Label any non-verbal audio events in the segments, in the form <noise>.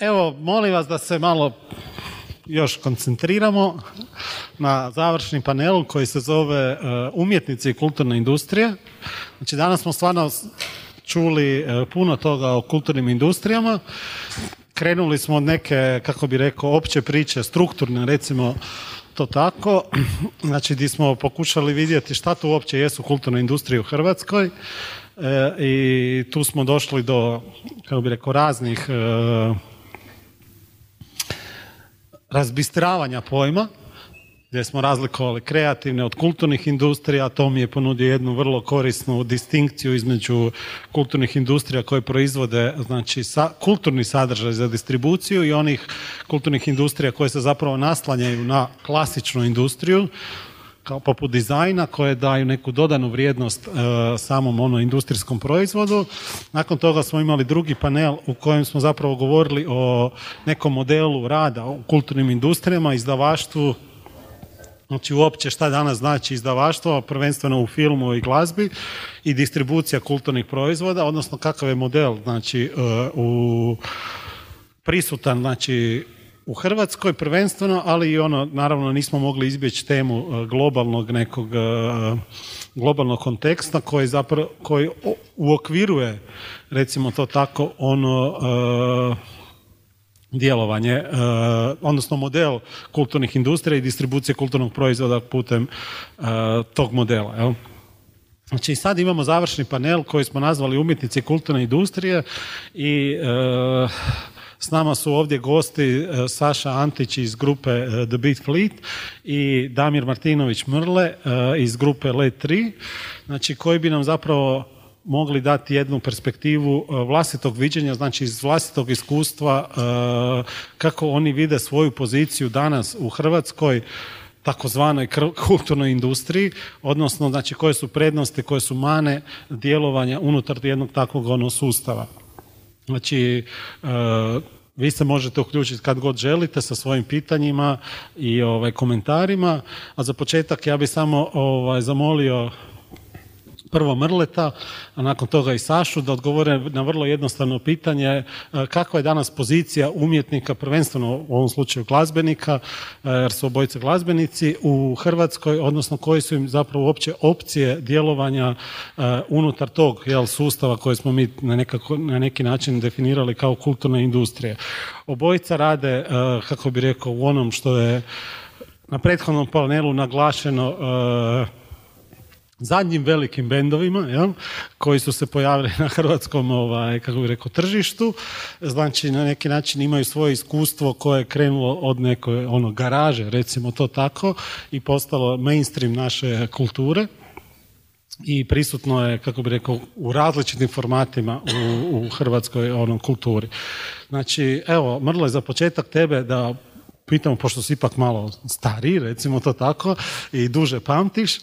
Evo, molim vas da se malo još koncentriramo na završni panel koji se zove Umjetnici i kulturna industrija. Znači, danas smo stvarno čuli puno toga o kulturnim industrijama. Krenuli smo od neke, kako bi rekao, opće priče, strukturne, recimo, to tako, znači gdje smo pokušali vidjeti šta tu uopće jesu kulturne industrije u Hrvatskoj e, i tu smo došli do, kako bi rekao, raznih e, razbistravanja pojma gdje smo razlikovali kreativne od kulturnih industrija, to mi je ponudio jednu vrlo korisnu distinkciju između kulturnih industrija koje proizvode znači, sa, kulturni sadržaj za distribuciju i onih kulturnih industrija koje se zapravo naslanjaju na klasičnu industriju, kao poput dizajna koje daju neku dodanu vrijednost e, samom ono industrijskom proizvodu. Nakon toga smo imali drugi panel u kojem smo zapravo govorili o nekom modelu rada u kulturnim industrijama, izdavaštvu, Znači uopće šta danas znači izdavaštvo, prvenstveno u filmu i glazbi i distribucija kulturnih proizvoda, odnosno kakav je model znači e, u prisutan znači u Hrvatskoj prvenstveno, ali i ono, naravno nismo mogli izbjeći temu e, globalnog nekog e, globalnog konteksta koji zapravo, koji uokviruje recimo to tako ono djelovanje, e, odnosno model kulturnih industrija i distribucije kulturnog proizvoda putem tog modela. Jel? Znači sad imamo završni panel koji smo nazvali umjetnici kulturne industrije i s nama su ovdje gosti Saša Antić iz grupe The Beat Fleet i Damir Martinović Mrle iz grupe LED 3, znači koji bi nam zapravo mogli dati jednu perspektivu e, vlastitog viđenja, znači iz vlastitog iskustva e, kako oni vide svoju poziciju danas u Hrvatskoj takozvanoj kulturnoj industriji, odnosno znači koje su prednosti, koje su mane djelovanja unutar jednog takvog ono sustava. Znači, e, vi se možete uključiti kad god želite sa svojim pitanjima i ovaj, komentarima, a za početak ja bih samo ovaj, zamolio prvo Mrleta, a nakon toga i Sašu, da odgovore na vrlo jednostavno pitanje e, kakva je danas pozicija umjetnika, prvenstveno u ovom slučaju glazbenika, e, jer su obojice glazbenici u Hrvatskoj, odnosno koji su im zapravo uopće opcije djelovanja e, unutar tog jel, sustava koje smo mi na, nekako, na neki način definirali kao kulturne industrije. Obojica rade, kako bi rekao, u onom što je na prethodnom panelu naglašeno zadnjim velikim bendovima jel, koji su se pojavili na hrvatskom ovaj, kako bi rekao, tržištu. Znači na neki način imaju svoje iskustvo koje je krenulo od neke ono, garaže, recimo to tako, i postalo mainstream naše kulture i prisutno je, kako bi rekao, u različitim formatima u, u hrvatskoj ono, kulturi. Znači, evo, Mrlo je za početak tebe da pitamo, pošto si ipak malo stariji, recimo to tako, i duže pamtiš, e,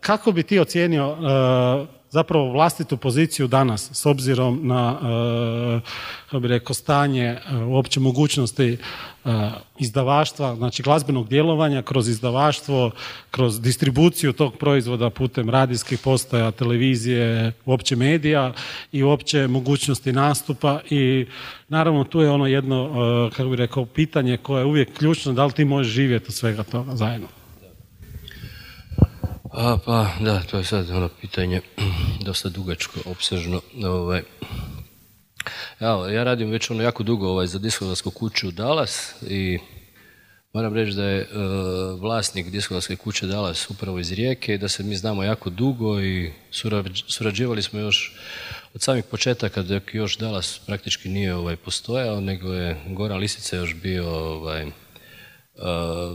kako bi ti ocijenio e, zapravo vlastitu poziciju danas s obzirom na e, kako bi rekao stanje e, uopće mogućnosti e, izdavaštva, znači glazbenog djelovanja kroz izdavaštvo, kroz distribuciju tog proizvoda putem radijskih postaja, televizije, uopće medija i uopće mogućnosti nastupa i naravno tu je ono jedno, kako bi rekao, pitanje koje je uvijek ključno, da li ti možeš živjeti od svega toga zajedno. A, pa, da, to je sad ono pitanje <clears throat> dosta dugačko, opsežno. Ovaj. Ja, ja radim već ono jako dugo ovaj, za diskografsku kuću Dallas i moram reći da je uh, vlasnik diskografske kuće Dallas upravo iz Rijeke i da se mi znamo jako dugo i surađivali smo još od samih početaka dok još Dallas praktički nije ovaj, postojao, nego je Goran Lisica još bio ovaj,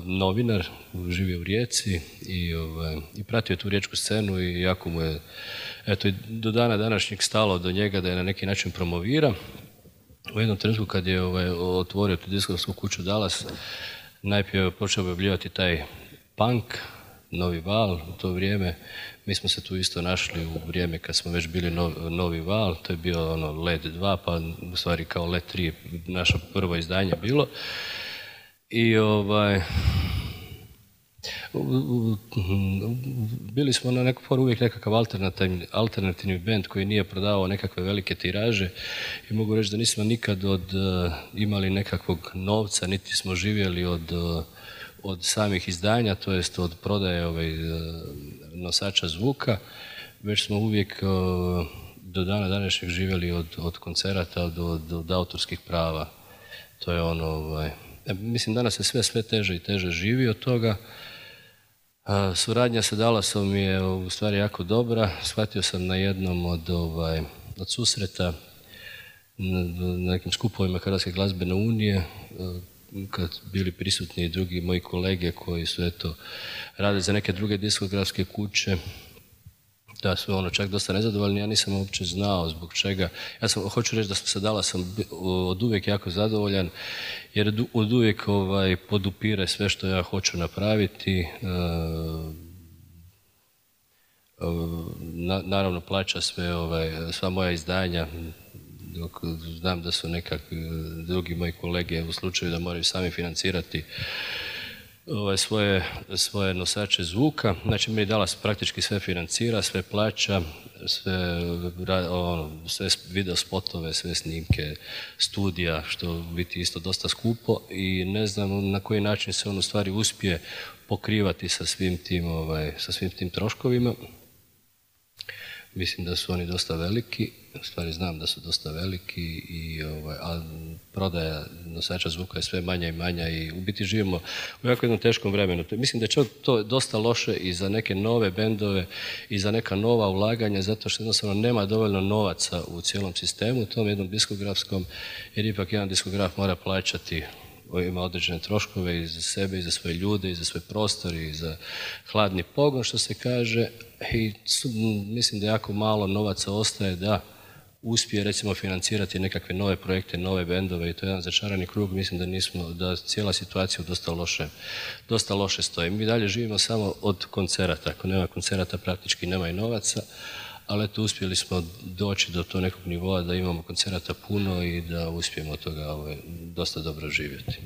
novinar, živio u Rijeci i, ovaj, i pratio tu riječku scenu i jako mu je eto, do dana današnjeg stalo do njega da je na neki način promovira. U jednom trenutku kad je ovaj, otvorio tu diskografsku kuću Dallas, najprije je počeo objavljivati taj punk, novi val u to vrijeme. Mi smo se tu isto našli u vrijeme kad smo već bili novi, val, to je bio ono LED 2, pa u stvari kao LED 3 naše prvo izdanje bilo. I ovaj, bili smo na neku uvijek nekakav alternativni, alternativni band koji nije prodavao nekakve velike tiraže i mogu reći da nismo nikad od, uh, imali nekakvog novca, niti smo živjeli od, uh, od samih izdanja, to jest od prodaje ovaj, uh, nosača zvuka, već smo uvijek do dana današnjeg živjeli od, od koncerata, od, od, od autorskih prava. To je ono, ovaj, mislim danas se sve sve teže i teže živi od toga, Suradnja sa Dallasom je u stvari jako dobra. Shvatio sam na jednom od, ovaj, od susreta na nekim skupovima Hrvatske glazbene unije kad bili prisutni i drugi moji kolege koji su eto rade za neke druge diskografske kuće da su ono čak dosta nezadovoljni, ja nisam uopće znao zbog čega. Ja sam, hoću reći da sam se dala sam od uvijek jako zadovoljan, jer od uvijek ovaj, podupire sve što ja hoću napraviti. E, e, naravno plaća sve, ovaj, sva moja izdanja, dok znam da su nekakvi drugi moji kolege u slučaju da moraju sami financirati ovaj, svoje, svoje nosače zvuka. Znači, mi Dalas praktički sve financira, sve plaća, sve, ono, video spotove, sve snimke, studija, što biti isto dosta skupo i ne znam na koji način se on u stvari uspije pokrivati sa svim tim, ovaj, sa svim tim troškovima. Mislim da su oni dosta veliki, u stvari znam da su dosta veliki, i, ovaj, a prodaja nosača zvuka je sve manja i manja i u biti živimo u jako jednom teškom vremenu. Mislim da je to dosta loše i za neke nove bendove i za neka nova ulaganja, zato što jednostavno nema dovoljno novaca u cijelom sistemu, u tom jednom diskografskom, jer ipak jedan diskograf mora plaćati ima određene troškove i za sebe, i za svoje ljude, i za svoj prostor, i za hladni pogon, što se kaže. I mislim da jako malo novaca ostaje da uspije recimo financirati nekakve nove projekte, nove bendove i to je jedan začarani krug, mislim da nismo, da cijela situacija dosta loše, dosta loše stoji. Mi dalje živimo samo od koncerata, ako nema koncerata praktički nema i novaca, ali eto uspjeli smo doći do tog nekog nivoa da imamo koncerata puno i da uspijemo od toga ovaj, dosta dobro živjeti.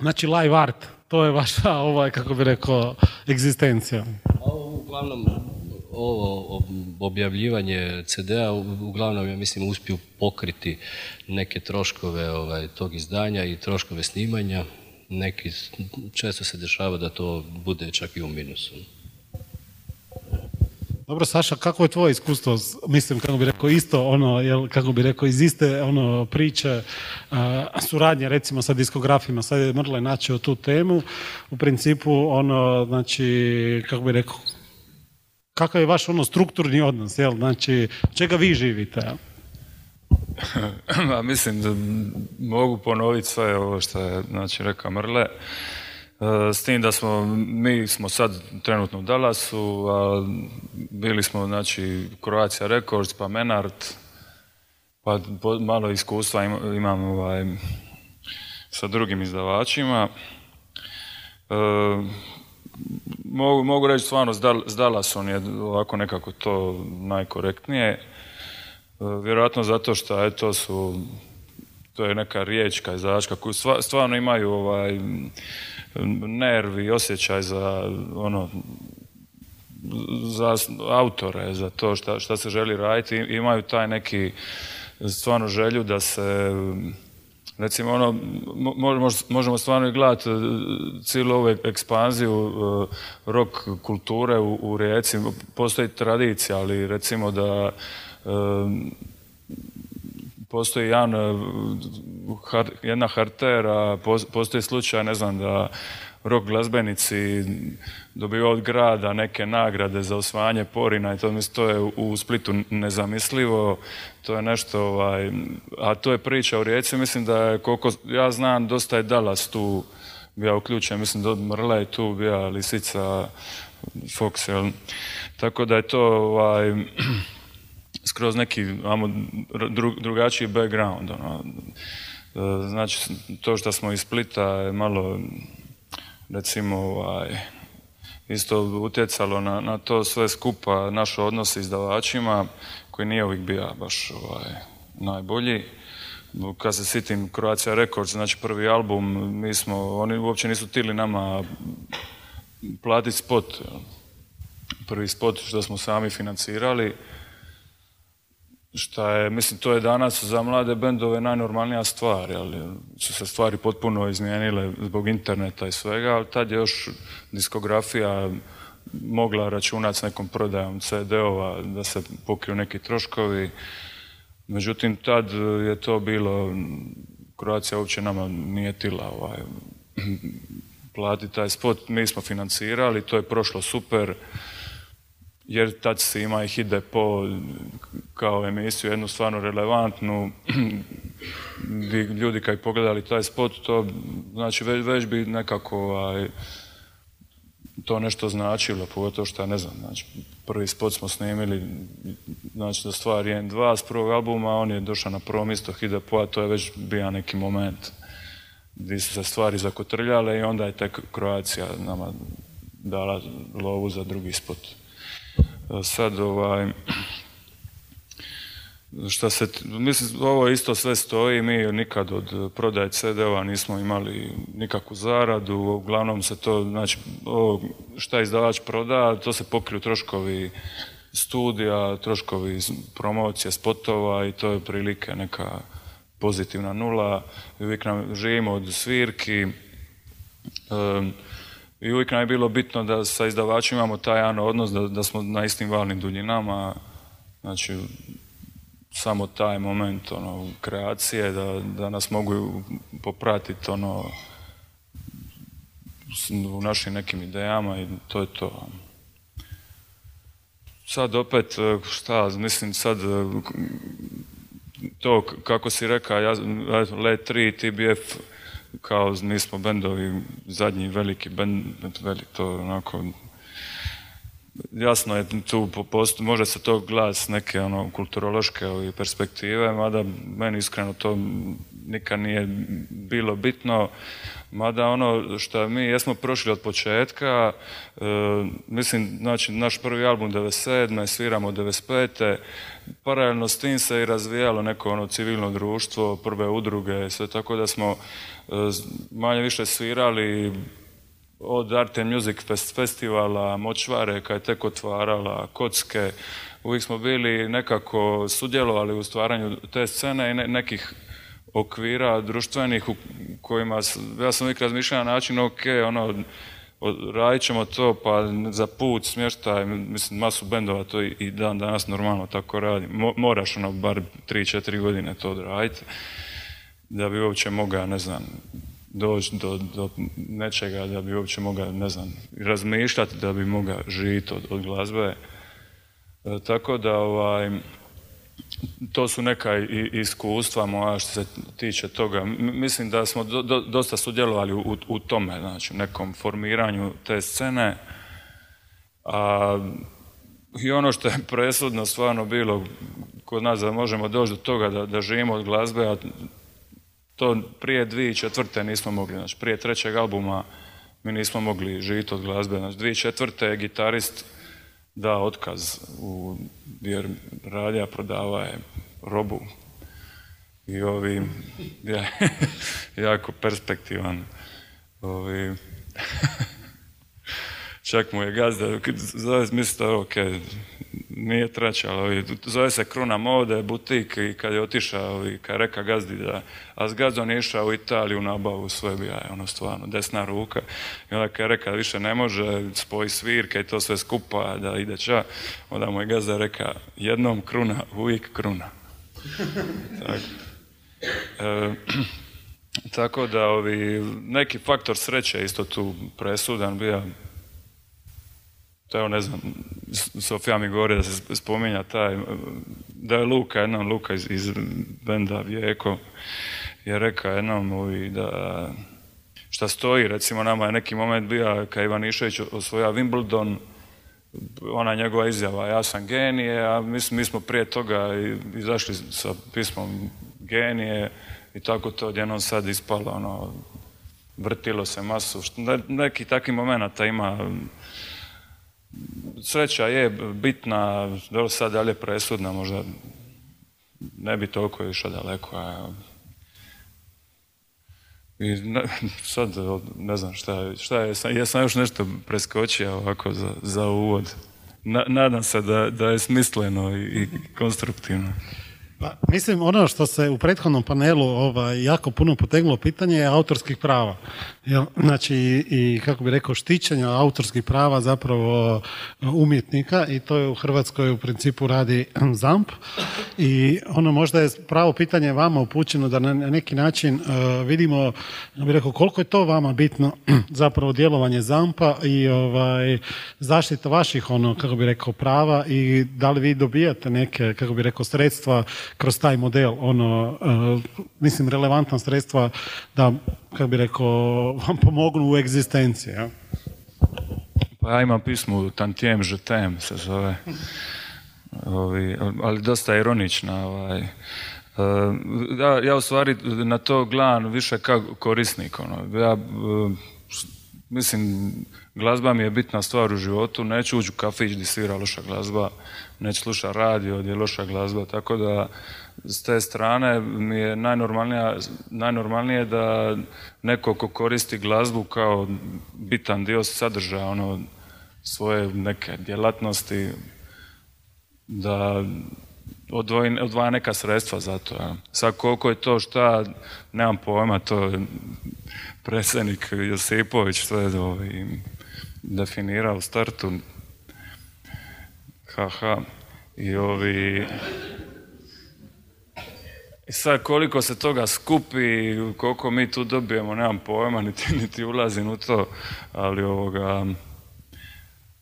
Znači live art, to je vaša, ovaj, kako bi rekao, egzistencija. Ovo uglavnom, ovo objavljivanje CD-a uglavnom ja mislim uspiju pokriti neke troškove ovaj, tog izdanja i troškove snimanja. Neki, često se dešava da to bude čak i u minusu. Dobro, Saša, kako je tvoje iskustvo, mislim, kako bi rekao, isto, ono, jel, kako bi rekao, iz iste ono, priče, uh, suradnje, recimo, sa diskografima, sad je Mrle načeo tu temu, u principu, ono, znači, kako bi rekao, kakav je vaš ono strukturni odnos, jel, znači, čega vi živite, jel? <laughs> mislim da mogu ponoviti sve ovo što je znači, rekao Mrle. E, s tim da smo, mi smo sad trenutno u Dallasu, a bili smo, znači, Croatia Records, pa Menard, pa malo iskustva imam ovaj, sa drugim izdavačima. E, mogu, mogu reći stvarno s Dallasom je ovako nekako to najkorektnije. E, vjerojatno zato što eto su to je neka riječka izdavačka koju stvarno imaju ovaj nerv i osjećaj za ono za autore, za to šta, šta se želi raditi, imaju taj neki stvarno želju da se recimo ono, možemo stvarno i gledati e, cijelu ovu ekspanziju e, rock kulture u, u Rijeci, postoji tradicija, ali recimo da e, postoji jedan, jedna hartera, postoji slučaj, ne znam, da rock glazbenici dobiju od grada neke nagrade za osvajanje porina i to, to je u Splitu nezamislivo, to je nešto, ovaj, a to je priča u Rijeci, mislim da je, koliko ja znam, dosta je Dallas tu bio uključen, mislim da Mrle je tu bio Lisica, Fox, jel? Tako da je to, ovaj, <clears throat> skroz neki amo, drugačiji background. Ono. E, znači, to što smo iz Splita je malo, recimo, ovaj, isto utjecalo na, na to sve skupa, naš odnos s izdavačima, koji nije uvijek bio baš ovaj, najbolji. kad se sitim Croatia Records, znači prvi album, mi smo, oni uopće nisu tili nama platiti spot. Prvi spot što smo sami financirali. Šta je, mislim, to je danas za mlade bendove najnormalnija stvar, ali su se stvari potpuno izmijenile zbog interneta i svega, ali tad je još diskografija mogla računati s nekom prodajom CD-ova da se pokriju neki troškovi. Međutim, tad je to bilo, Kroacija uopće nama nije tila ovaj, <clears throat> plati taj spot. Mi smo financirali, to je prošlo super, jer tad se ima i Hide po kao emisiju, jednu stvarno relevantnu, <clears throat> ljudi kad pogledali taj spot, to znači već, već bi nekako ovaj, to nešto značilo, pogotovo što ne znam, znači prvi spot smo snimili, znači da stvar je dva s prvog albuma, on je došao na prvo mjesto Hidepoa, to je već bio neki moment gdje su se stvari zakotrljale i onda je tek Kroacija nama dala lovu za drugi spot. Sad ovaj, Šta se, mislim, ovo isto sve stoji, mi nikad od prodaje CD-ova nismo imali nikakvu zaradu, uglavnom se to, znači, ovo šta izdavač proda, to se pokriju troškovi studija, troškovi promocije, spotova i to je prilike neka pozitivna nula. Uvijek nam živimo od svirki i uvijek nam je bilo bitno da sa izdavačima imamo taj jedan odnos, da, da smo na istim valnim duljinama, znači samo taj moment ono, kreacije, da, da nas mogu popratiti ono, u našim nekim idejama i to je to. Sad opet, šta, mislim sad, to kako si rekao, ja, Let 3, TBF, kao mi smo bendovi, zadnji veliki bend, to onako jasno je tu, može se to gledati s neke ono, kulturološke perspektive, mada meni iskreno to nikad nije bilo bitno. Mada ono što mi jesmo prošli od početka, e, mislim, znači naš prvi album 97. sviramo 95. Paralelno s tim se i razvijalo neko ono civilno društvo, prve udruge, sve tako da smo e, manje više svirali od Arte Music festivala, Močvare, kad je tek otvarala, Kocke, uvijek smo bili nekako sudjelovali u stvaranju te scene i nekih okvira društvenih u kojima, ja sam uvijek razmišljao na način, ok, ono, radit ćemo to, pa za put, smještaj, mislim, masu bendova to i dan danas normalno tako radi. moraš ono bar 3-4 godine to odraditi da bi uopće mogao, ne znam, doći do, do nečega da bi uopće mogao, ne znam, razmišljati da bi mogao živjeti od, od glazbe. E, tako da ovaj, to su neka iskustva moja što se tiče toga. mislim da smo dosta sudjelovali u, u tome, znači u nekom formiranju te scene. A, I ono što je <laughs> presudno stvarno bilo kod nas da možemo doći do toga da, da živimo od glazbe, a to prije dvije četvrte nismo mogli, znači prije trećeg albuma mi nismo mogli živjeti od glazbe. Znači dvije četvrte je gitarist da otkaz u, jer radija prodava je robu i ovi <laughs> ja, jako perspektivan ovi <laughs> čak mu je gazda zove mislite ok nije traća, ali zove se Kruna Mode, butik i kad je otišao i kad reka gazdi da, a s gazdom je išao u Italiju nabavu sve bi je ono stvarno, desna ruka. I onda kad je reka više ne može, spoji svirke i to sve skupa da ide ča, onda mu je gazda reka jednom kruna, uvijek kruna. tako. E, <clears throat> tako da ovi, neki faktor sreće isto tu presudan bio to evo ne znam, Sofija mi govori da se spominja taj, da je Luka, jednom Luka iz, iz benda Vijeko, je rekao jednom ovi da šta stoji, recimo nama je neki moment bio kad je Ivanišević osvoja Wimbledon, ona njegova izjava, ja sam genije, a mi, mi smo prije toga izašli sa pismom genije i tako to odjednom sad ispalo, ono, vrtilo se masu, neki takvih momenata ima sreća je bitna, do sad dalje presudna, možda ne bi toliko išao daleko. A... I ne, sad ne znam šta, šta je, ja sam još nešto preskočio ovako za, za uvod. Na, nadam se da, da je smisleno i, i konstruktivno. Pa, mislim, ono što se u prethodnom panelu ovaj, jako puno potegnulo pitanje je autorskih prava. Znači, i kako bi rekao, štićenja autorskih prava zapravo umjetnika i to je u Hrvatskoj u principu radi ZAMP. I ono možda je pravo pitanje vama upućeno da na neki način uh, vidimo, ja bih rekao, koliko je to vama bitno <clears throat> zapravo djelovanje ZAMP-a i ovaj, zaštita vaših, ono, kako bi rekao, prava i da li vi dobijate neke, kako bi rekao, sredstva kroz taj model, ono, uh, mislim, relevantna sredstva da, kako bi rekao, vam pomognu u egzistenciji. Ja? Pa ja imam pismu Tantijem Žetem se zove, Ovi, ali dosta ironična. Ovaj. Uh, ja, ja u stvari na to gledam više kao korisnik. Ono. Ja, uh, mislim, glazba mi je bitna stvar u životu, neću ući u kafić gdje svira loša glazba, neću slušati radio gdje je loša glazba, tako da s te strane mi je najnormalnije da neko ko koristi glazbu kao bitan dio sadržaja ono, svoje neke djelatnosti, da odvaja neka sredstva za to. Sad koliko je to šta, nemam pojma, to je predsjednik Josipović, je ovaj, definirao u startu. Haha. I ovi... I sad koliko se toga skupi, koliko mi tu dobijemo, nemam pojma, niti, niti ulazim u to, ali ovoga...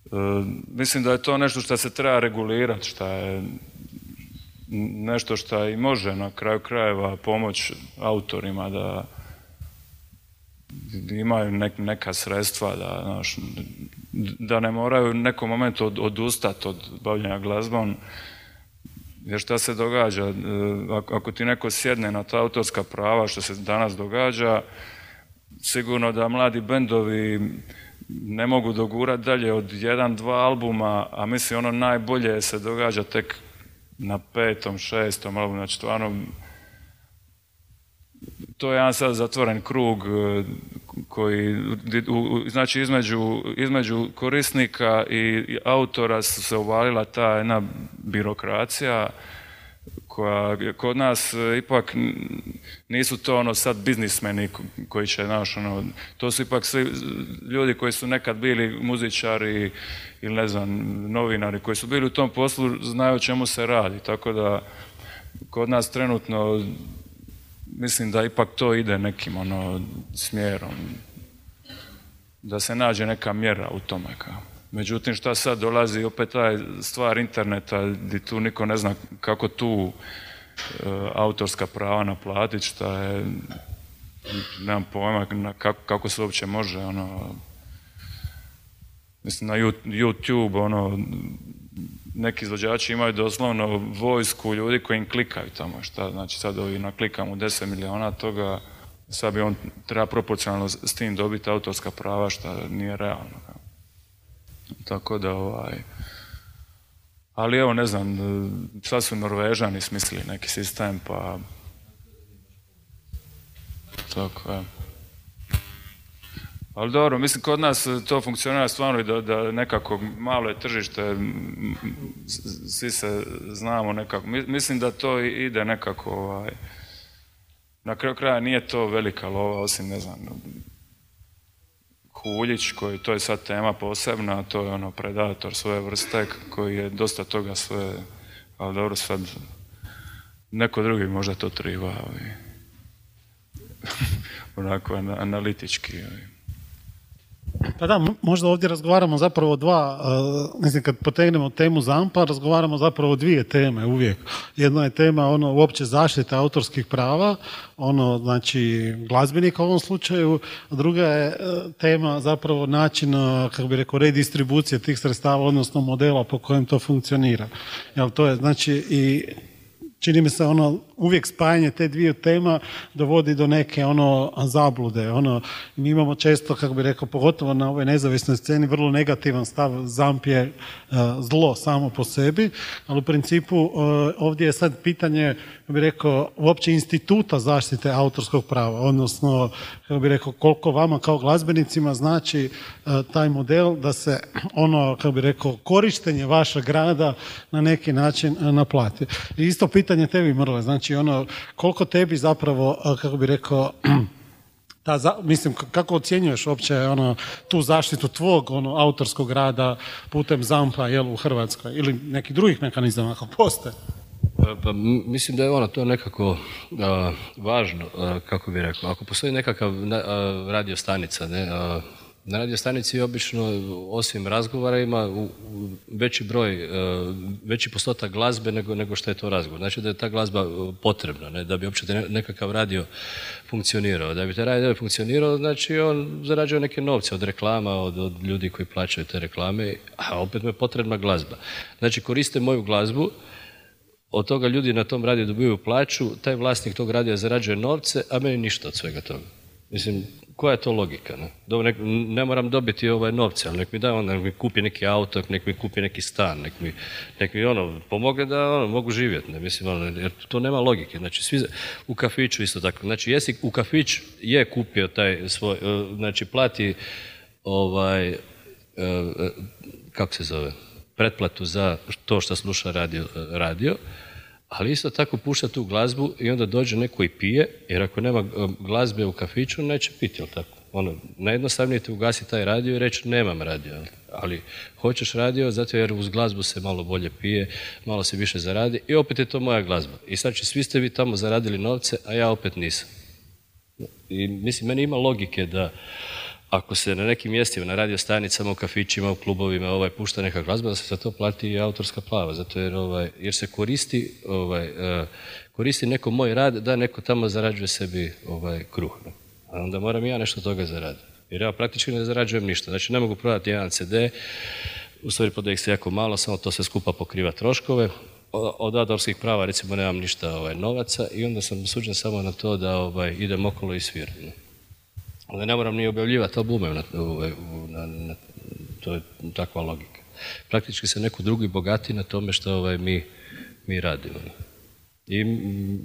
E, mislim da je to nešto što se treba regulirati, što je nešto što i može na kraju krajeva pomoć autorima da imaju neka sredstva da, znaš, da ne moraju u nekom momentu od, odustati od bavljenja glazbom. Jer šta se događa? E, ako ti neko sjedne na ta autorska prava, što se danas događa, sigurno da mladi bendovi ne mogu dogurati dalje od jedan, dva albuma, a mislim ono najbolje se događa tek na petom, šestom albumu, znači stvarno to je jedan sad zatvoren krug e, koji, znači između, između korisnika i autora se uvalila ta jedna birokracija koja kod nas e, ipak nisu to ono sad biznismeni koji će, znaš, ono, to su ipak svi ljudi koji su nekad bili muzičari ili ne znam, novinari koji su bili u tom poslu znaju o čemu se radi, tako da kod nas trenutno mislim da ipak to ide nekim ono smjerom da se nađe neka mjera u tome kao. Međutim, šta sad dolazi opet taj stvar interneta gdje tu niko ne zna kako tu e, autorska prava naplatiti, šta je nemam pojma kako, kako se uopće može ono mislim na YouTube ono neki izvođači imaju doslovno vojsku ljudi koji im klikaju tamo šta znači sad ovi naklikamo 10 miliona toga sad bi on treba proporcionalno s tim dobiti autorska prava što nije realno tako da ovaj... Ali evo, ne znam, sad su Norvežani smislili neki sistem, pa... Tako, je. Ali dobro, mislim, kod nas to funkcionira stvarno i da, da nekako malo je tržište, svi se znamo nekako. Mislim da to ide nekako, ovaj, na kraju kraja nije to velika lova, osim, ne znam, Kuljić, koji to je sad tema posebna, to je ono predator svoje vrste koji je dosta toga sve, ali dobro sad neko drugi možda to triva ovaj. <laughs> onako analitički. Ovaj. Pa da, možda ovdje razgovaramo zapravo dva, mislim kad potegnemo temu ZAMPA, razgovaramo zapravo dvije teme uvijek. Jedna je tema ono uopće zaštite autorskih prava, ono znači glazbenika u ovom slučaju, a druga je uh, tema zapravo način, kako bi rekao, redistribucije tih sredstava, odnosno modela po kojem to funkcionira. Jel to je znači i čini mi se ono uvijek spajanje te dvije tema dovodi do neke ono zablude. Ono, mi imamo često, kako bi rekao, pogotovo na ovoj nezavisnoj sceni, vrlo negativan stav. Zamp je e, zlo samo po sebi, ali u principu e, ovdje je sad pitanje, kako bi rekao, uopće instituta zaštite autorskog prava, odnosno, kako bi rekao, koliko vama kao glazbenicima znači e, taj model da se ono, kako bi rekao, korištenje vašeg rada na neki način naplati. I isto pitanje tebi, Mrle, znači ono, koliko tebi zapravo, kako bi rekao, <clears throat> ta, mislim, kako ocjenjuješ uopće ono, tu zaštitu tvog ono, autorskog rada putem zampa jel, u Hrvatskoj ili nekih drugih mehanizama ako postoje? Pa, pa mislim da je ono to nekako važno, kako bi rekao. Ako postoji nekakav radio stanica, ne, na radio stanici obično, osim razgovora, ima veći broj, e, veći postotak glazbe nego, nego što je to razgovor. Znači da je ta glazba e, potrebna, ne, da bi uopće nekakav radio funkcionirao. Da bi taj radio funkcionirao, znači on zarađuje neke novce od reklama, od, od ljudi koji plaćaju te reklame, a opet mu je potrebna glazba. Znači koriste moju glazbu, od toga ljudi na tom radiju dobivaju plaću, taj vlasnik tog radija zarađuje novce, a meni ništa od svega toga. Mislim, koja je to logika? Ne, nek, ne moram dobiti ovaj novce, ali nek mi da onda, nek mi kupi neki auto, nek mi kupi neki stan, nek mi, nek mi ono, pomogne da ono, mogu živjeti. Ne, mislim, ono, jer to nema logike. Znači, svi u kafiću isto tako. Znači, jesi u kafić je kupio taj svoj, e, znači, plati ovaj, e, e, kako se zove, pretplatu za to što sluša radio, radio ali isto tako pušta tu glazbu i onda dođe neko i pije, jer ako nema um, glazbe u kafiću, neće piti, jel tako? Ono, najjednostavnije ti ugasi taj radio i reći nemam radio, ali hoćeš radio zato jer uz glazbu se malo bolje pije, malo se više zaradi i opet je to moja glazba. I sad će svi ste vi tamo zaradili novce, a ja opet nisam. I mislim, meni ima logike da ako se na nekim mjestima, na radio stanicama, u kafićima, u klubovima ovaj, pušta neka glazba, da se za to plati i autorska plava, zato jer, ovaj, jer se koristi, ovaj, uh, koristi neko moj rad da neko tamo zarađuje sebi ovaj, kruh. A onda moram ja nešto toga zaraditi. Jer ja praktički ne zarađujem ništa. Znači ne mogu prodati jedan CD, u stvari prodaje se jako malo, samo to se skupa pokriva troškove. Od autorskih prava recimo nemam ništa ovaj, novaca i onda sam suđen samo na to da ovaj, idem okolo i sviram. Onda ne moram ni objavljivati albume, na, na, na, to je takva logika. Praktički se neko drugi bogati na tome što ovaj, mi, mi radimo. I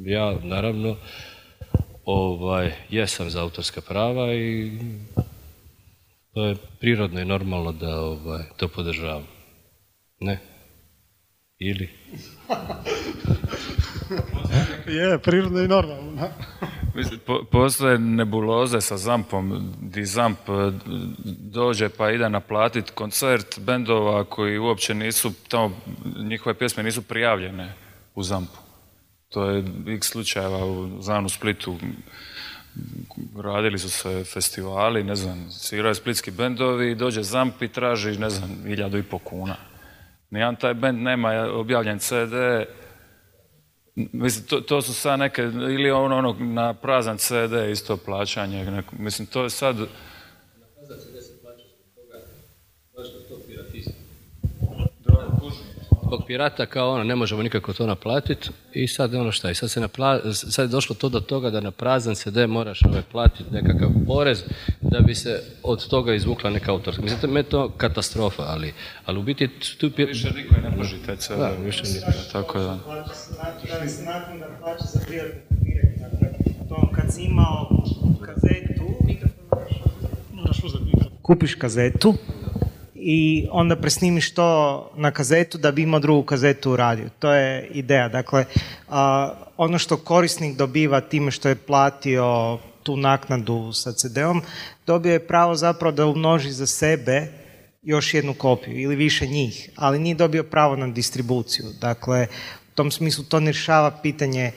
ja, naravno, ovaj, jesam za autorska prava i to je prirodno i normalno da ovaj, to podržavam. Ne? Ili? Je, prirodno i normalno. postoje nebuloze sa Zampom, di Zamp e, dođe pa ide naplatiti koncert bendova koji uopće nisu, tamo njihove pjesme nisu prijavljene u Zampu. To je x slučajeva u Zanu Splitu. Radili su se festivali, ne znam, sviraju splitski bendovi dođe Zamp i traži, ne znam, hiljadu i po kuna. Nijedan taj bend nema objavljen CD, Mislim, to, to su sad neke, ili ono, ono na prazan CD isto plaćanje, neko, mislim, to je sad... Na prazan CD se plaća toga, baš da to zbog pirata kao ono, ne možemo nikako to naplatiti i sad ono šta je, sad, se napla, sad je došlo to do toga da na prazan CD moraš ovaj, platiti nekakav porez da bi se od toga izvukla neka autorska. Mislim, to je to katastrofa, ali, ali u biti... Tu... Više niko ne može te CD. Da, više niko. Tako da. Da se nakon da plaća za privatne kopiranje. Dakle, to kad si imao kazetu, kupiš kazetu, i onda presnimiš to na kazetu da bi imao drugu kazetu u radiju. To je ideja. Dakle, ono što korisnik dobiva time što je platio tu naknadu sa CD-om, dobio je pravo zapravo da umnoži za sebe još jednu kopiju ili više njih, ali nije dobio pravo na distribuciju. Dakle, u tom smislu to ne rješava pitanje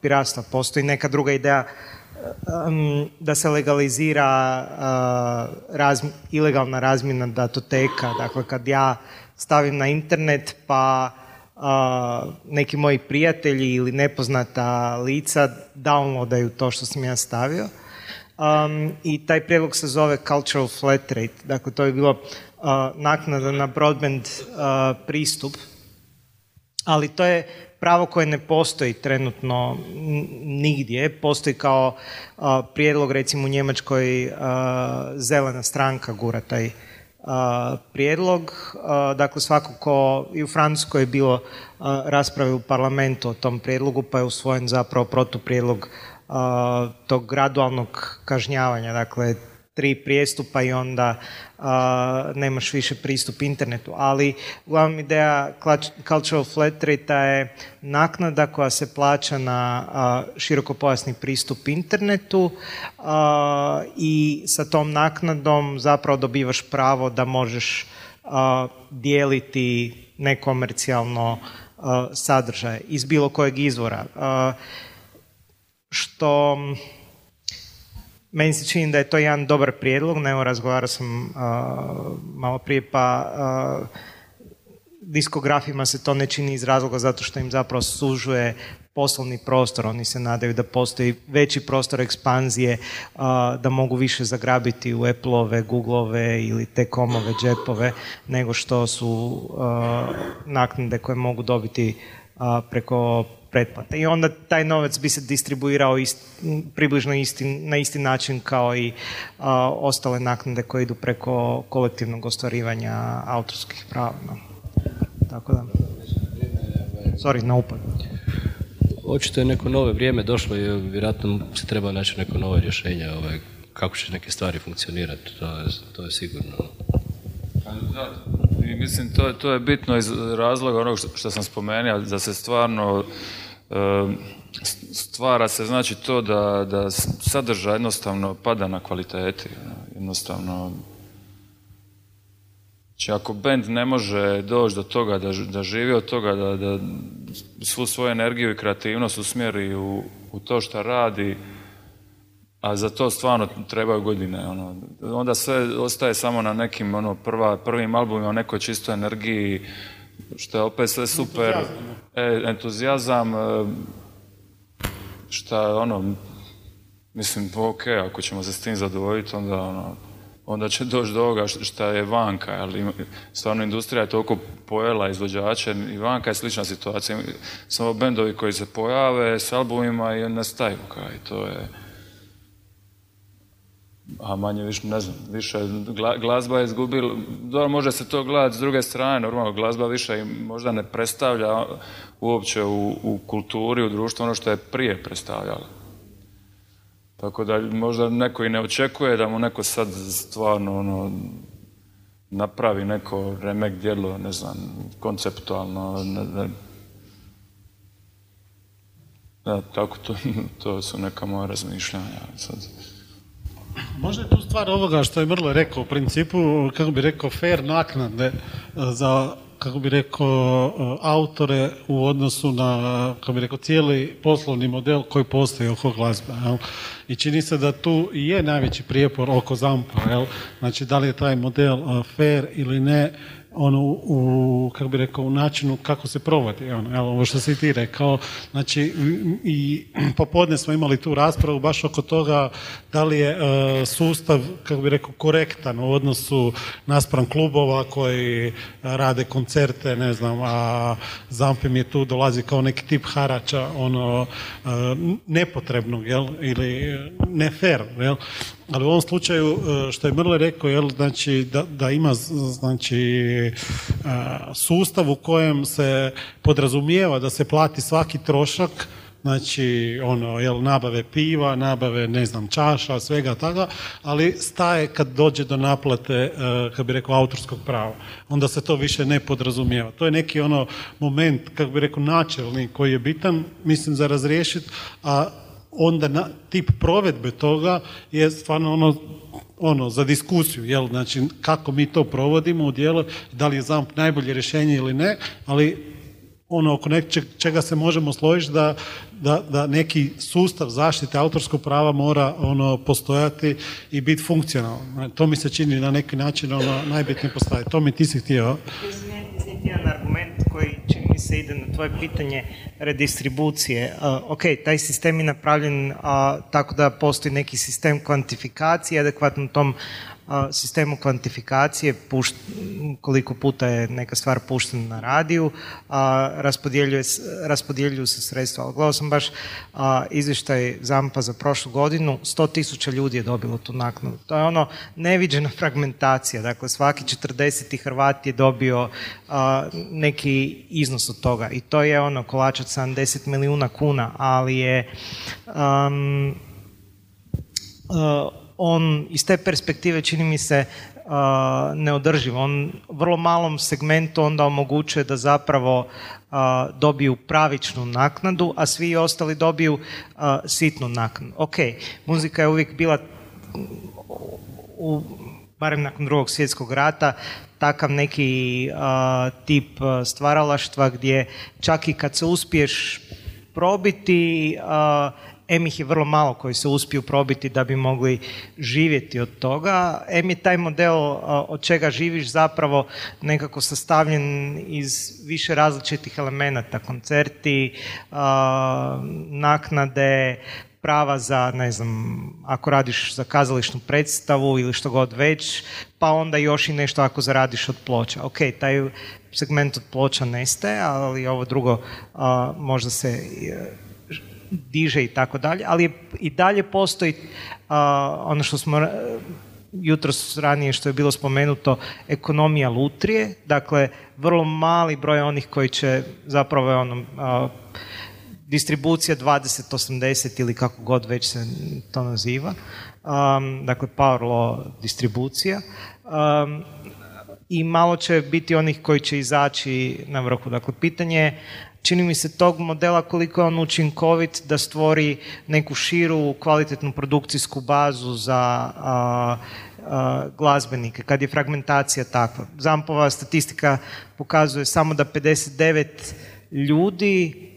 piratstva. Postoji neka druga ideja da se legalizira ilegalna razmjena datoteka. Dakle, kad ja stavim na internet pa neki moji prijatelji ili nepoznata lica downloadaju to što sam ja stavio. I taj prijedlog se zove cultural flat rate. Dakle, to je bilo naknada na broadband pristup. Ali to je pravo koje ne postoji trenutno nigdje. Postoji kao prijedlog recimo u Njemačkoj zelena stranka gura taj prijedlog. Dakle, svako ko i u Francuskoj je bilo rasprave u parlamentu o tom prijedlogu, pa je usvojen zapravo protuprijedlog tog gradualnog kažnjavanja. Dakle, tri prijestupa i onda nemaš više pristup internetu. Ali glavna ideja Cultural Flat Rate je naknada koja se plaća na širokopojasni pristup internetu i sa tom naknadom zapravo dobivaš pravo da možeš dijeliti nekomercijalno sadržaj iz bilo kojeg izvora. Što meni se čini da je to jedan dobar prijedlog, ne razgovarao sam malo prije, pa diskografima se to ne čini iz razloga zato što im zapravo sužuje poslovni prostor, oni se nadaju da postoji veći prostor ekspanzije, da mogu više zagrabiti u Apple-ove, Google-ove ili T-comove džepove nego što su naknade koje mogu dobiti preko pretplate. I onda taj novac bi se distribuirao približno isti, na isti način kao i ostale naknade koje idu preko kolektivnog ostvarivanja autorskih prava. Tako da. Sorry, na upad. Očito je neko nove vrijeme došlo i vjerojatno se treba naći neko novo rješenje ovaj, kako će neke stvari funkcionirati, to je, to je sigurno. I mislim to, to je bitno iz razloga onog što sam spomenuo, da se stvarno stvara se znači to da, da sadržaj jednostavno pada na kvaliteti. Jednostavno, Znači, ako bend ne može doći do toga, da, da živi od toga, da, da svu svoju energiju i kreativnost usmjeri u, u to što radi, a za to stvarno trebaju godine. Ono. Onda sve ostaje samo na nekim ono, prva, prvim albumima, nekoj čistoj energiji, što je opet sve super. E, entuzijazam, e, šta ono, mislim, ok, ako ćemo se s tim zadovoljiti, onda ono, onda će doći do ovoga što je vanka, ali stvarno industrija je toliko pojela izvođače i vanka je slična situacija. Samo bendovi koji se pojave s albumima i nastaju, kaj, to je a manje više, ne znam, više glazba je izgubila, dobro, može se to gledati s druge strane, normalno glazba više možda ne predstavlja uopće u, u kulturi, u društvu ono što je prije predstavljala. Tako da možda neko i ne očekuje da mu neko sad stvarno ono, napravi neko remek djelo, ne znam, konceptualno, ne, Da, tako to, <laughs> to su neka moja razmišljanja sad. Možda je tu stvar ovoga što je Mrlo rekao, u principu, kako bi rekao, fair naknade e, za kako bi rekao, e, autore u odnosu na, kako bi rekao, cijeli poslovni model koji postoji oko glazbe. Jel? I čini se da tu i je najveći prijepor oko zampa. Jel? Znači, da li je taj model e, fair ili ne, ono, u, kako bi rekao, u načinu kako se provodi. Ono, evo, ovo što si ti rekao, znači, i popodne smo imali tu raspravu baš oko toga da li je e, sustav, kako bi rekao, korektan u odnosu naspram klubova koji rade koncerte, ne znam, a Zampim je tu dolazi kao neki tip harača, ono, e, nepotrebnog, jel, ili ne fair, jel, ali u ovom slučaju, e, što je Mrle rekao, jel, znači, da, da ima znači, e, sustav u kojem se podrazumijeva da se plati svaki trošak, znači ono, jel, nabave piva, nabave, ne znam, čaša, svega toga, ali staje kad dođe do naplate, e, kako bi rekao, autorskog prava. Onda se to više ne podrazumijeva. To je neki ono moment, kako bi rekao, načelni koji je bitan, mislim, za razriješiti, a onda na, tip provedbe toga je stvarno ono, ono za diskusiju, jel? Znači, kako mi to provodimo u dijelu, da li je ZAMP najbolje rješenje ili ne, ali ono oko nečeg čega se možemo složiti da, da, da, neki sustav zaštite autorskog prava mora ono postojati i biti funkcionalan. To mi se čini na neki način ono najbitnije postaviti. To mi ti si htio. Jedan argument koji čini mi se ide na tvoje pitanje redistribucije. Uh, ok, taj sistem je napravljen tako da postoji neki sistem kvantifikacije adekvatno tom sistemu kvantifikacije, koliko puta je neka stvar puštena na radiju, a, raspodjeljuju se sredstva. Ali gledao sam baš izvještaj ZAMPA za prošlu godinu, 100 tisuća ljudi je dobilo tu naknadu. To je ono neviđena fragmentacija, dakle svaki 40. Hrvat je dobio neki iznos od toga i to je ono kolač od 70 milijuna kuna, ali je um, on iz te perspektive čini mi se uh, neodrživ. On vrlo malom segmentu onda omogućuje da zapravo dobiju pravičnu naknadu, a svi ostali dobiju sitnu naknadu. Ok, muzika je uvijek bila u, barem nakon drugog svjetskog rata, takav neki tip stvaralaštva gdje čak i kad se uspiješ probiti, em ih je vrlo malo koji se uspiju probiti da bi mogli živjeti od toga. Em je taj model od čega živiš zapravo nekako sastavljen iz više različitih elemenata, koncerti, naknade, prava za, ne znam, ako radiš za kazališnu predstavu ili što god već, pa onda još i nešto ako zaradiš od ploča. Ok, taj segment od ploča nestaje, ali ovo drugo možda se diže i tako dalje, ali i dalje postoji ono što smo jutros ranije što je bilo spomenuto, ekonomija lutrije, dakle vrlo mali broj onih koji će zapravo ono, distribucija 20-80 ili kako god već se to naziva, dakle power law distribucija, i malo će biti onih koji će izaći na vrhu. Dakle, pitanje je čini mi se tog modela koliko je on učinkovit da stvori neku širu kvalitetnu produkcijsku bazu za glazbenike, kad je fragmentacija takva. Zampova statistika pokazuje samo da 59 ljudi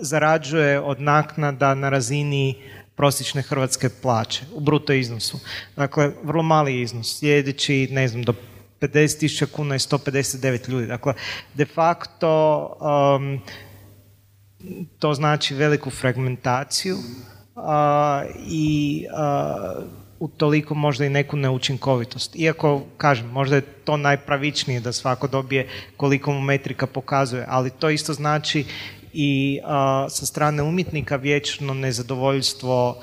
zarađuje od naknada na razini prosječne hrvatske plaće u bruto iznosu. Dakle, vrlo mali iznos. Sljedeći, ne znam, do 50.000 kuna je 159 ljudi. Dakle, de facto um, to znači veliku fragmentaciju uh, i uh, utoliko možda i neku neučinkovitost. Iako, kažem, možda je to najpravičnije da svako dobije koliko mu metrika pokazuje, ali to isto znači i uh, sa strane umjetnika vječno nezadovoljstvo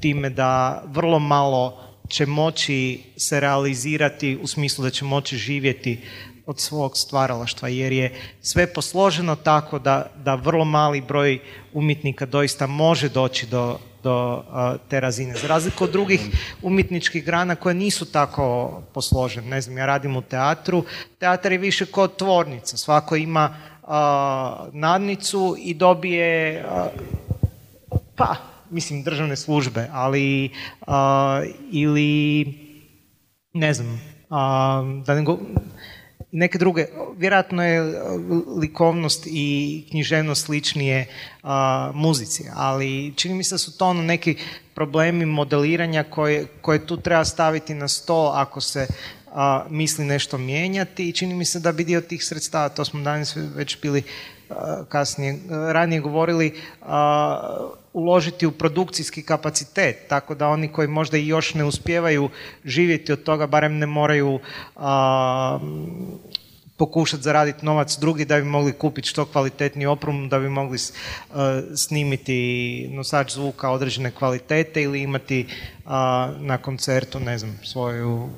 time da vrlo malo će moći se realizirati u smislu da će moći živjeti od svog stvaralaštva, jer je sve posloženo tako da, da vrlo mali broj umjetnika doista može doći do, do te razine. Za razliku od drugih umjetničkih grana koje nisu tako posložene. Ne znam, ja radim u teatru. Teatar je više kod tvornica. Svako ima nadnicu i dobije pa mislim državne službe, ali ili ne znam, da ne go, neke druge, vjerojatno je likovnost i književnost sličnije muzici, ali čini mi se da su to ono neki problemi modeliranja koje, koje tu treba staviti na sto ako se misli nešto mijenjati i čini mi se da bi dio tih sredstava, to smo danas već bili kasnije, ranije govorili, uložiti u produkcijski kapacitet, tako da oni koji možda i još ne uspijevaju živjeti od toga, barem ne moraju pokušati zaraditi novac drugi da bi mogli kupiti što kvalitetniji opremu, da bi mogli snimiti nosač zvuka određene kvalitete ili imati na koncertu, ne znam, svoju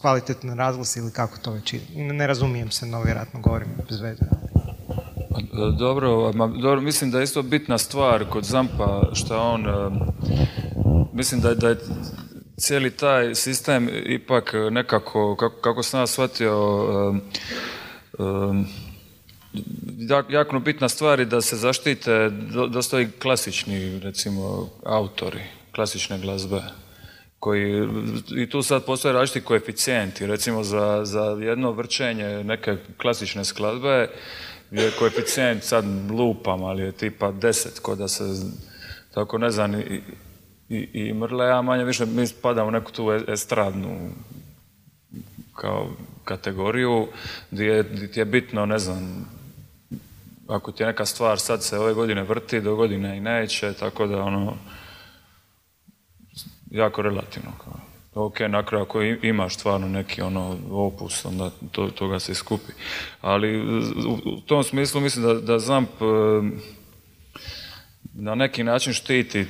kvalitetne razglas ili kako to već ide. Ne razumijem se, no vjerojatno govorim bez veze. Dobro, dobro, mislim da je isto bitna stvar kod Zampa što on, e, mislim da, da je cijeli taj sistem ipak nekako, kako, kako sam ja shvatio, e, e, jako bitna stvar je da se zaštite dosta i klasični, recimo, autori klasične glazbe koji, i tu sad postoje različiti koeficijenti, recimo za, za jedno vrčenje neke klasične skladbe, je koeficijent, sad lupam, ali je tipa deset, ko da se, tako ne znam, i, i, i Mrle, manje više mi spadamo u neku tu estradnu kao kategoriju gdje, je, ti je bitno, ne znam, ako ti je neka stvar sad se ove godine vrti, do godine i neće, tako da ono, jako relativno. Kao. Ok, na kraju ako imaš stvarno neki ono opus, onda to, toga se skupi. Ali u, tom smislu mislim da, da ZAMP e, na neki način štiti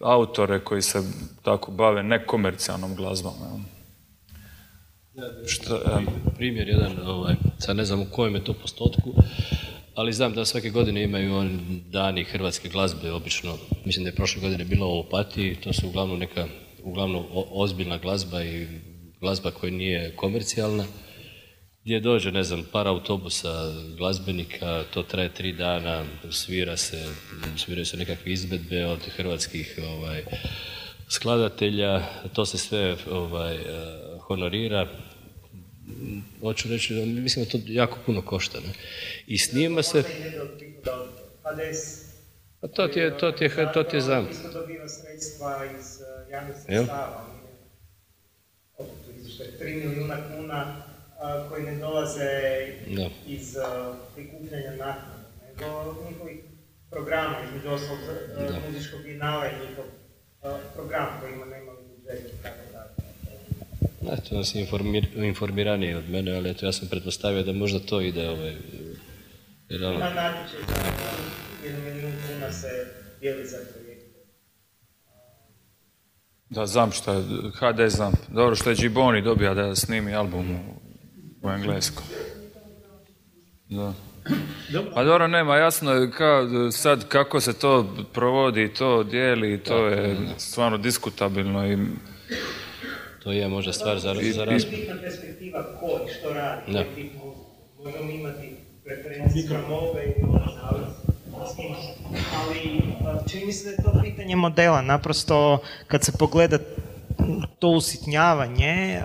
autore koji se tako bave nekomercijalnom glazbom. Što, Primjer jedan, ovaj, sad ne znam u kojem je to postotku, ali znam da svake godine imaju on dani hrvatske glazbe, obično, mislim da je prošle godine bilo u Opatiji, to su uglavnom neka, uglavnom ozbiljna glazba i glazba koja nije komercijalna, gdje dođe, ne znam, par autobusa glazbenika, to traje tri dana, svira se, sviraju se nekakve izvedbe od hrvatskih ovaj, skladatelja, to se sve ovaj, honorira, hoću reći, mislim da to jako puno košta. Ne? I snima se... A to ti je, to ti je, to ti je dobiva sredstva iz javnih sredstava. Izvještaj 3 milijuna kuna koji ne dolaze iz prikupljanja naknada, nego njihovih programa, između ostalog muzičkog binala i njihov program koji ima nemali budžet i tako dalje. to nas informir, informiraniji od mene, ali eto, ja sam pretpostavio da možda to ide ovaj... Jer ono... Ima natječaj za jedan milijun kuna se dijeli za projekte. Da, što je, HD ZAMP. Dobro što je Giboni dobija da snimi album u engleskom. Da. Pa dobro, nema, jasno je sad kako se to provodi, to dijeli, to je stvarno diskutabilno i to je možda stvar za, za raspravu. perspektiva ko i što radi, da. možemo imati preferencije prema ove i ali čini mi se da je to pitanje modela, naprosto kad se pogleda to usitnjavanje,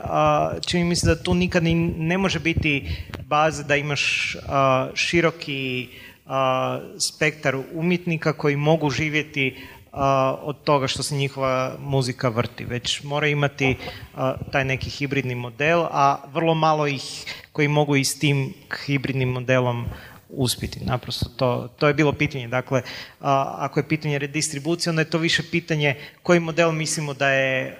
čini mi se da tu nikad ne može biti baza da imaš široki spektar umjetnika koji mogu živjeti od toga što se njihova muzika vrti, već mora imati taj neki hibridni model, a vrlo malo ih koji mogu i s tim hibridnim modelom uspjeti. Naprosto to, to je bilo pitanje. Dakle, ako je pitanje redistribucije, onda je to više pitanje koji model mislimo da je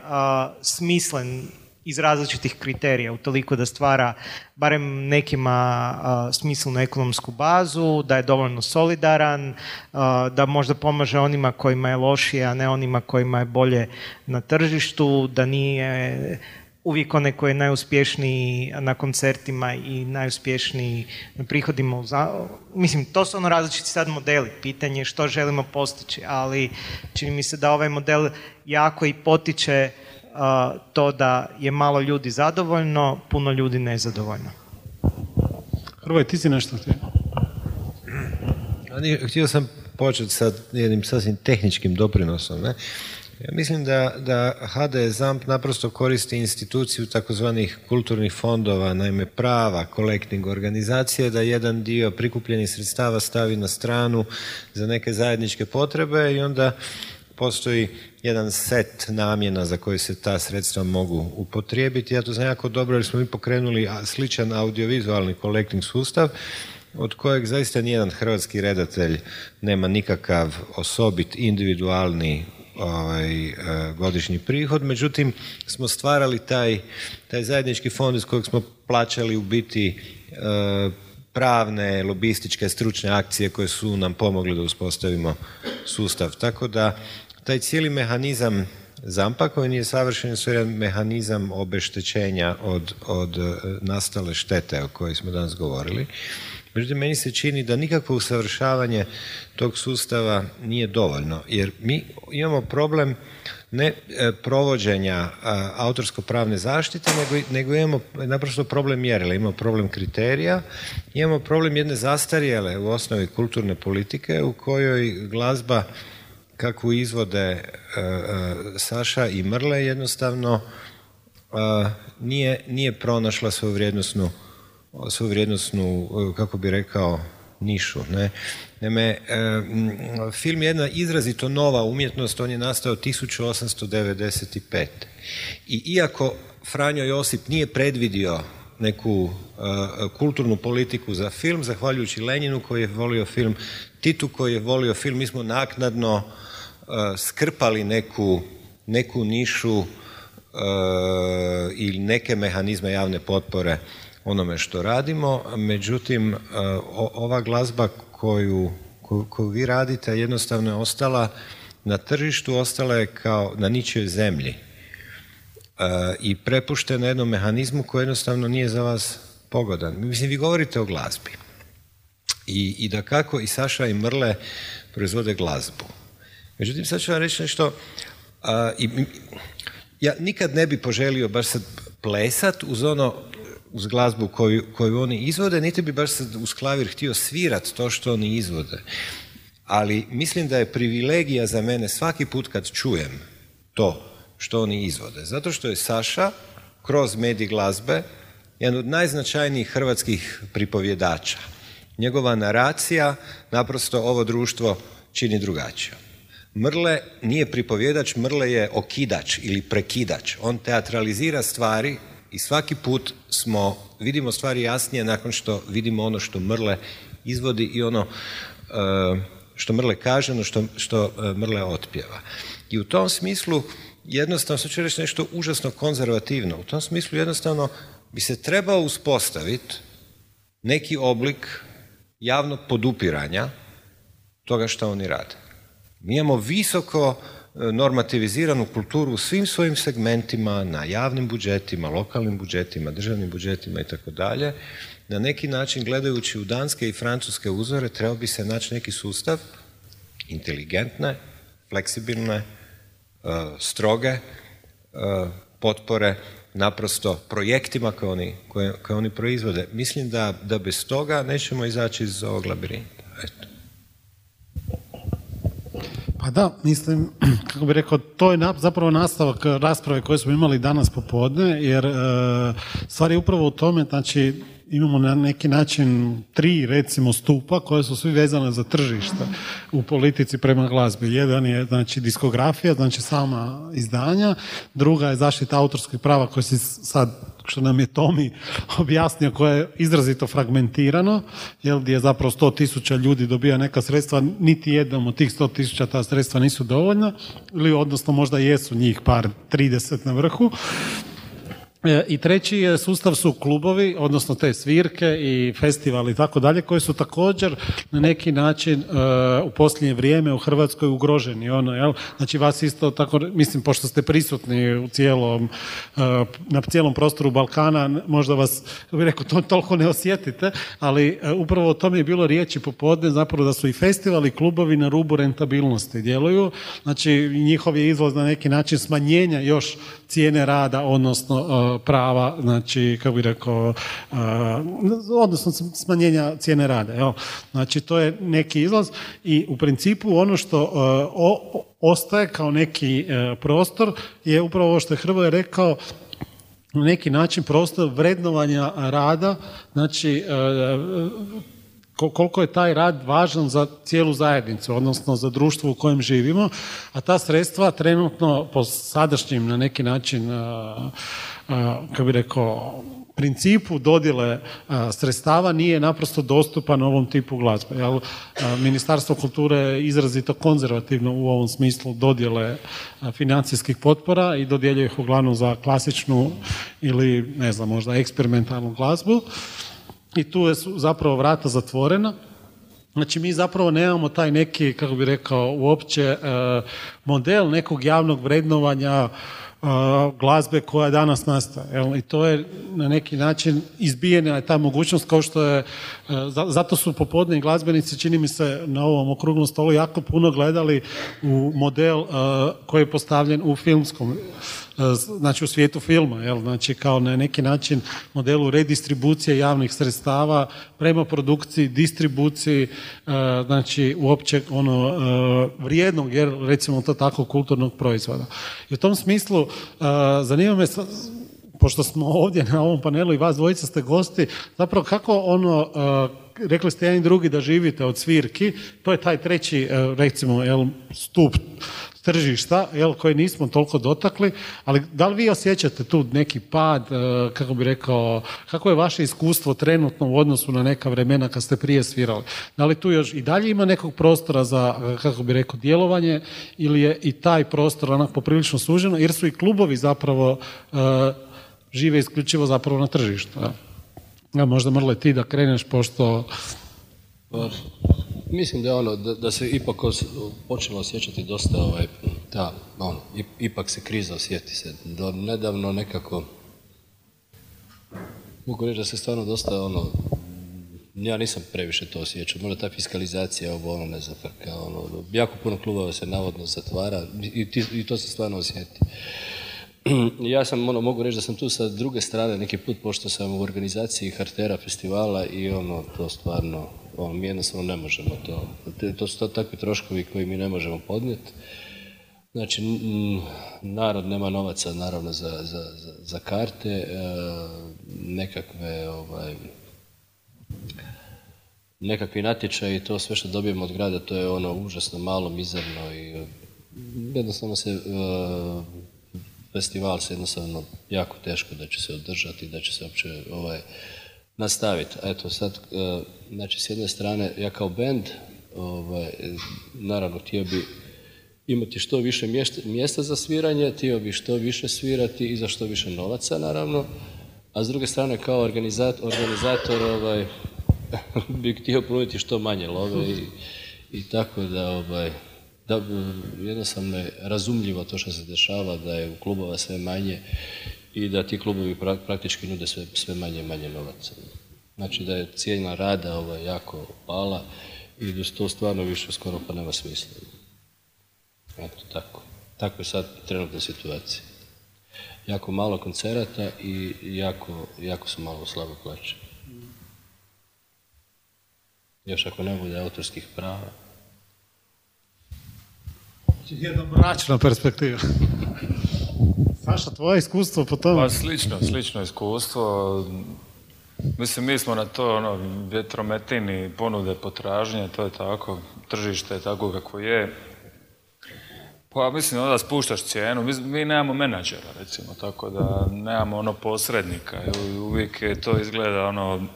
smislen iz različitih kriterija, utoliko da stvara barem nekima smislenu ekonomsku bazu, da je dovoljno solidaran, da možda pomaže onima kojima je lošije, a ne onima kojima je bolje na tržištu, da nije uvijek onaj koji je najuspješniji na koncertima i najuspješniji na prihodima. U Mislim, to su ono različiti sad modeli. Pitanje što želimo postići, ali čini mi se da ovaj model jako i potiče to da je malo ljudi zadovoljno, puno ljudi nezadovoljno. Hrvoj, ti si nešto htio? Htio sam početi sa jednim sasvim tehničkim doprinosom. Ne? Ja mislim da, da HD ZAMP naprosto koristi instituciju takozvanih kulturnih fondova, naime prava, kolekting organizacije, da jedan dio prikupljenih sredstava stavi na stranu za neke zajedničke potrebe i onda postoji jedan set namjena za koje se ta sredstva mogu upotrijebiti. Ja to znam jako dobro jer smo mi pokrenuli sličan audiovizualni kolekting sustav od kojeg zaista nijedan hrvatski redatelj nema nikakav osobit individualni ovaj, e, godišnji prihod, međutim smo stvarali taj, taj zajednički fond iz kojeg smo plaćali u biti e, pravne, lobističke, stručne akcije koje su nam pomogli da uspostavimo sustav. Tako da taj cijeli mehanizam zampa koji nije savršen je jedan mehanizam obeštećenja od, od e, nastale štete o kojoj smo danas govorili. Međutim, meni se čini da nikakvo usavršavanje tog sustava nije dovoljno, jer mi imamo problem ne e, provođenja autorsko-pravne zaštite, nego, nego imamo naprosto problem mjerila, imamo problem kriterija, imamo problem jedne zastarjele u osnovi kulturne politike u kojoj glazba kakvu izvode e, e, Saša i Mrle jednostavno nije, nije pronašla svoju vrijednosnu svu vrijednostnu, e, kako bi rekao, nišu. Ne? Naime, e, film je jedna izrazito nova umjetnost, on je nastao 1895. I iako Franjo Josip nije predvidio neku e, kulturnu politiku za film, zahvaljujući Lenjinu koji je volio film, Titu koji je volio film, mi smo naknadno skrpali neku, neku nišu ili neke mehanizme javne potpore onome što radimo, međutim ova glazba koju, koju, vi radite jednostavno je ostala na tržištu, ostala je kao na ničijoj zemlji i prepuštena jednom mehanizmu koji jednostavno nije za vas pogodan. Mislim, vi govorite o glazbi. I, i da kako i Saša i Mrle proizvode glazbu. Međutim, sad ću vam reći nešto, i, ja nikad ne bi poželio baš sad plesat uz ono, uz glazbu koju, koju oni izvode, niti bi baš sad uz klavir htio svirat to što oni izvode. Ali mislim da je privilegija za mene svaki put kad čujem to što oni izvode. Zato što je Saša kroz medij glazbe jedan od najznačajnijih hrvatskih pripovjedača. Njegova naracija naprosto ovo društvo čini drugačije. Mrle nije pripovjedač, Mrle je okidač ili prekidač. On teatralizira stvari i svaki put smo, vidimo stvari jasnije nakon što vidimo ono što Mrle izvodi i ono e, što Mrle kaže, ono što, što e, Mrle otpjeva. I u tom smislu jednostavno, sad ću reći nešto užasno konzervativno, u tom smislu jednostavno bi se trebao uspostaviti neki oblik javnog podupiranja toga što oni rade. Mi imamo visoko normativiziranu kulturu u svim svojim segmentima, na javnim budžetima, lokalnim budžetima, državnim budžetima i tako dalje. Na neki način, gledajući u danske i francuske uzore, trebao bi se naći neki sustav inteligentne, fleksibilne, e, stroge e, potpore naprosto projektima koje oni, koje, koje oni proizvode. Mislim da, da bez toga nećemo izaći iz ovog labirinta. Eto. Pa da, mislim, <clears throat> kako bih rekao, to je zapravo nastavak rasprave koje smo imali danas popodne, jer e, stvar je upravo u tome, znači, imamo na neki način tri recimo stupa koje su svi vezane za tržište u politici prema glazbi. Jedan je znači diskografija, znači sama izdanja, druga je zaštita autorskih prava koje se sad što nam je Tomi objasnio koje je izrazito fragmentirano, jel, gdje je zapravo sto tisuća ljudi dobija neka sredstva, niti jednom od tih sto tisuća ta sredstva nisu dovoljna, ili odnosno možda jesu njih par 30 na vrhu. E, I treći sustav su klubovi, odnosno te svirke i festivali i tako dalje, koji su također na neki način e, u posljednje vrijeme u Hrvatskoj ugroženi. Ono, jel? Znači vas isto tako, mislim, pošto ste prisutni u cijelom, e, na cijelom prostoru Balkana, možda vas, bih rekao, to toliko ne osjetite, ali upravo o tome je bilo riječi popodne, zapravo da su i festivali klubovi na rubu rentabilnosti djeluju. Znači njihov je izlaz na neki način smanjenja još cijene rada, odnosno prava, znači, kako bi rekao, odnosno smanjenja cijene rada. Evo. Znači, to je neki izlaz i u principu ono što ostaje kao neki e, prostor je upravo ovo što je Hrvoje rekao, na neki način prostor vrednovanja rada, znači e, koliko je taj rad važan za cijelu zajednicu, odnosno za društvo u kojem živimo, a ta sredstva trenutno po sadašnjim na neki način kako bi rekao, principu dodjele sredstava nije naprosto dostupan ovom tipu glazbe. Jel? Ministarstvo kulture je izrazito konzervativno u ovom smislu dodjele financijskih potpora i dodjeljuje ih uglavnom za klasičnu ili ne znam, možda eksperimentalnu glazbu. I tu je zapravo vrata zatvorena. Znači mi zapravo nemamo taj neki, kako bi rekao, uopće model nekog javnog vrednovanja glazbe koja danas nastaje. I to je na neki način izbijena je ta mogućnost kao što je, e, zato su popodne glazbenici, čini mi se, na ovom okruglom stolu jako puno gledali u model e, koji je postavljen u filmskom znači u svijetu filma, jel? znači kao na neki način modelu redistribucije javnih sredstava prema produkciji, distribuciji, e, znači uopće ono e, vrijednog, jer recimo to tako, kulturnog proizvoda. I u tom smislu zanima me pošto smo <laughs> ovdje na ovom panelu i vas dvojica ste gosti, zapravo kako ono, rekli ste jedan i drugi da živite od svirki, to je taj treći, recimo, jel, stup tržišta, jel, koje nismo toliko dotakli, ali da li vi osjećate tu neki pad, e, kako bi rekao, kako je vaše iskustvo trenutno u odnosu na neka vremena kad ste prije svirali? Da li tu još i dalje ima nekog prostora za, e, kako bi rekao, djelovanje ili je i taj prostor onak poprilično suženo, jer su i klubovi zapravo e, žive isključivo zapravo na tržištu. Ja, možda Mrle ti da kreneš, pošto mislim da, ono, da, da se ipak počelo osjećati dosta ovaj, ta, ono, ipak se kriza osjeti se. Do nedavno nekako mogu reći da se stvarno dosta ono, ja nisam previše to osjećao, možda ta fiskalizacija ovo ono ne zafrka, ono, jako puno klubova se navodno zatvara i, i to se stvarno osjeti. <clears throat> ja sam, ono, mogu reći da sam tu sa druge strane neki put, pošto sam u organizaciji Hartera festivala i ono, to stvarno, ono, mi jednostavno ne možemo to. To su to takvi troškovi koji mi ne možemo podnijeti. Znači, narod nema novaca, naravno, za, za, za karte, e, nekakve, ovaj, nekakvi natječaji, to sve što dobijemo od grada, to je ono užasno malo, mizerno i jednostavno se e, festival se jednostavno jako teško da će se održati, da će se uopće ovaj, nastaviti. Eto sad, e, znači s jedne strane, ja kao band, ovaj, naravno htio bi imati što više mjesta za sviranje, htio bi što više svirati i za što više novaca naravno, a s druge strane kao organizator, organizator ovaj, <laughs> bi htio ponuditi što manje love i, i tako da ovaj, da jednostavno je razumljivo to što se dešava, da je u klubova sve manje i da ti klubovi praktički nude sve, sve manje i manje novaca. Znači da je cijena rada ovaj, jako pala i da to stvarno više skoro pa nema smisla. Eto, tako. Tako je sad trenutna situacija. Jako malo koncerata i jako, jako su malo slabo plaće. Još ako ne bude autorskih prava, jedna mračna perspektiva. <laughs> Saša, tvoje iskustvo po tome? Pa slično, slično iskustvo. Mislim, mi smo na to ono, vjetrometini, ponude, potražnje, to je tako, tržište je tako kako je. Pa mislim, onda spuštaš cijenu, mi, mi nemamo menadžera, recimo, tako da nemamo ono posrednika. Uvijek je to izgleda ono,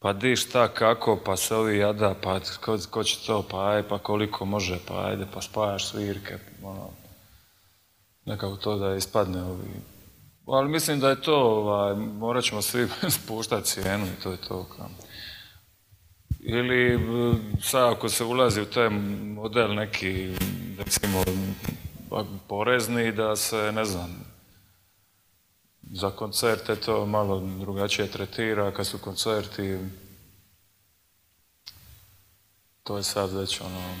pa di šta, kako, pa se ovi jada, pa ko, ko će to, pa aj, pa koliko može, pa ajde, pa spajaš svirke, ono, nekako to da ispadne ovi. Ali mislim da je to, ovaj, morat ćemo svi <laughs> spuštati cijenu i to je to. Ili sad ako se ulazi u taj model neki, recimo, porezni, da se, ne znam, za koncerte to malo drugačije tretira, kad su koncerti to je sad već ono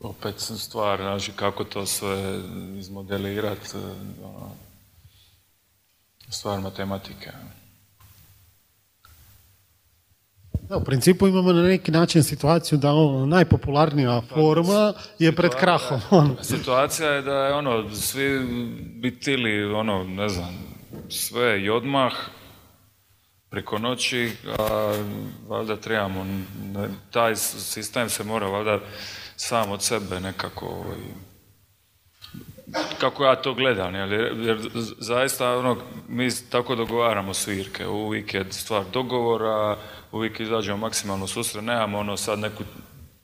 opet stvar, znači kako to sve izmodelirati, ono, stvar matematike. Da, u principu imamo na neki način situaciju da ono, najpopularnija pa, forma je pred krahom. <laughs> Ono. Situacija je da je ono, svi bitili, ono, ne znam, sve i odmah, preko noći, a valjda trebamo, taj sistem se mora valjda sam od sebe nekako ovaj, kako ja to gledam, jer, jer zaista ono, mi tako dogovaramo svirke, uvijek je stvar dogovora, uvijek izađemo maksimalno susret, nemamo ono sad neku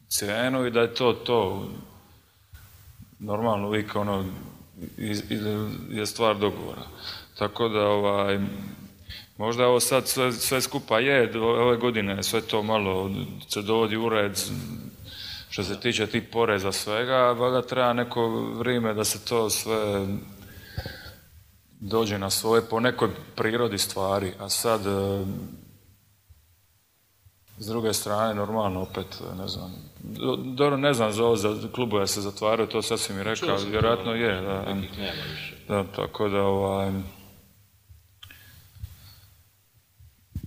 cijenu i da je to to. Normalno uvijek ono je stvar dogovora. Tako da ovaj, možda ovo sad sve, sve skupa je, ove godine sve to malo se dovodi u red što se tiče tih poreza svega, valjda treba neko vrijeme da se to sve dođe na svoje po nekoj prirodi stvari, a sad s druge strane, normalno, opet, ne znam, dobro, ne znam za ovo, za klubove se zatvaraju, to sad si mi rekao, vjerojatno je, da, da, tako da, ovaj,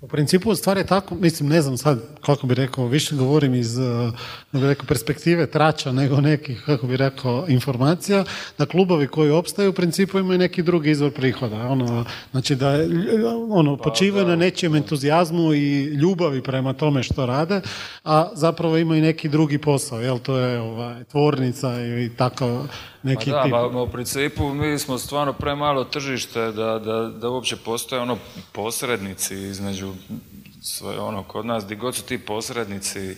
U principu stvar je tako, mislim ne znam sad kako bi rekao, više govorim iz eh, bi rekao, perspektive trača nego nekih, kako bi rekao, informacija, da klubovi koji opstaju u principu imaju neki drugi izvor prihoda. Ono, znači da ono, počivaju na nečijem entuzijazmu i ljubavi prema tome što rade, a zapravo imaju neki drugi posao, jel to je ovaj, tvornica i tako neki da, tip. Ma, u principu mi smo stvarno premalo tržište da, da, da uopće postoje ono posrednici između sve ono kod nas, di god su ti posrednici e,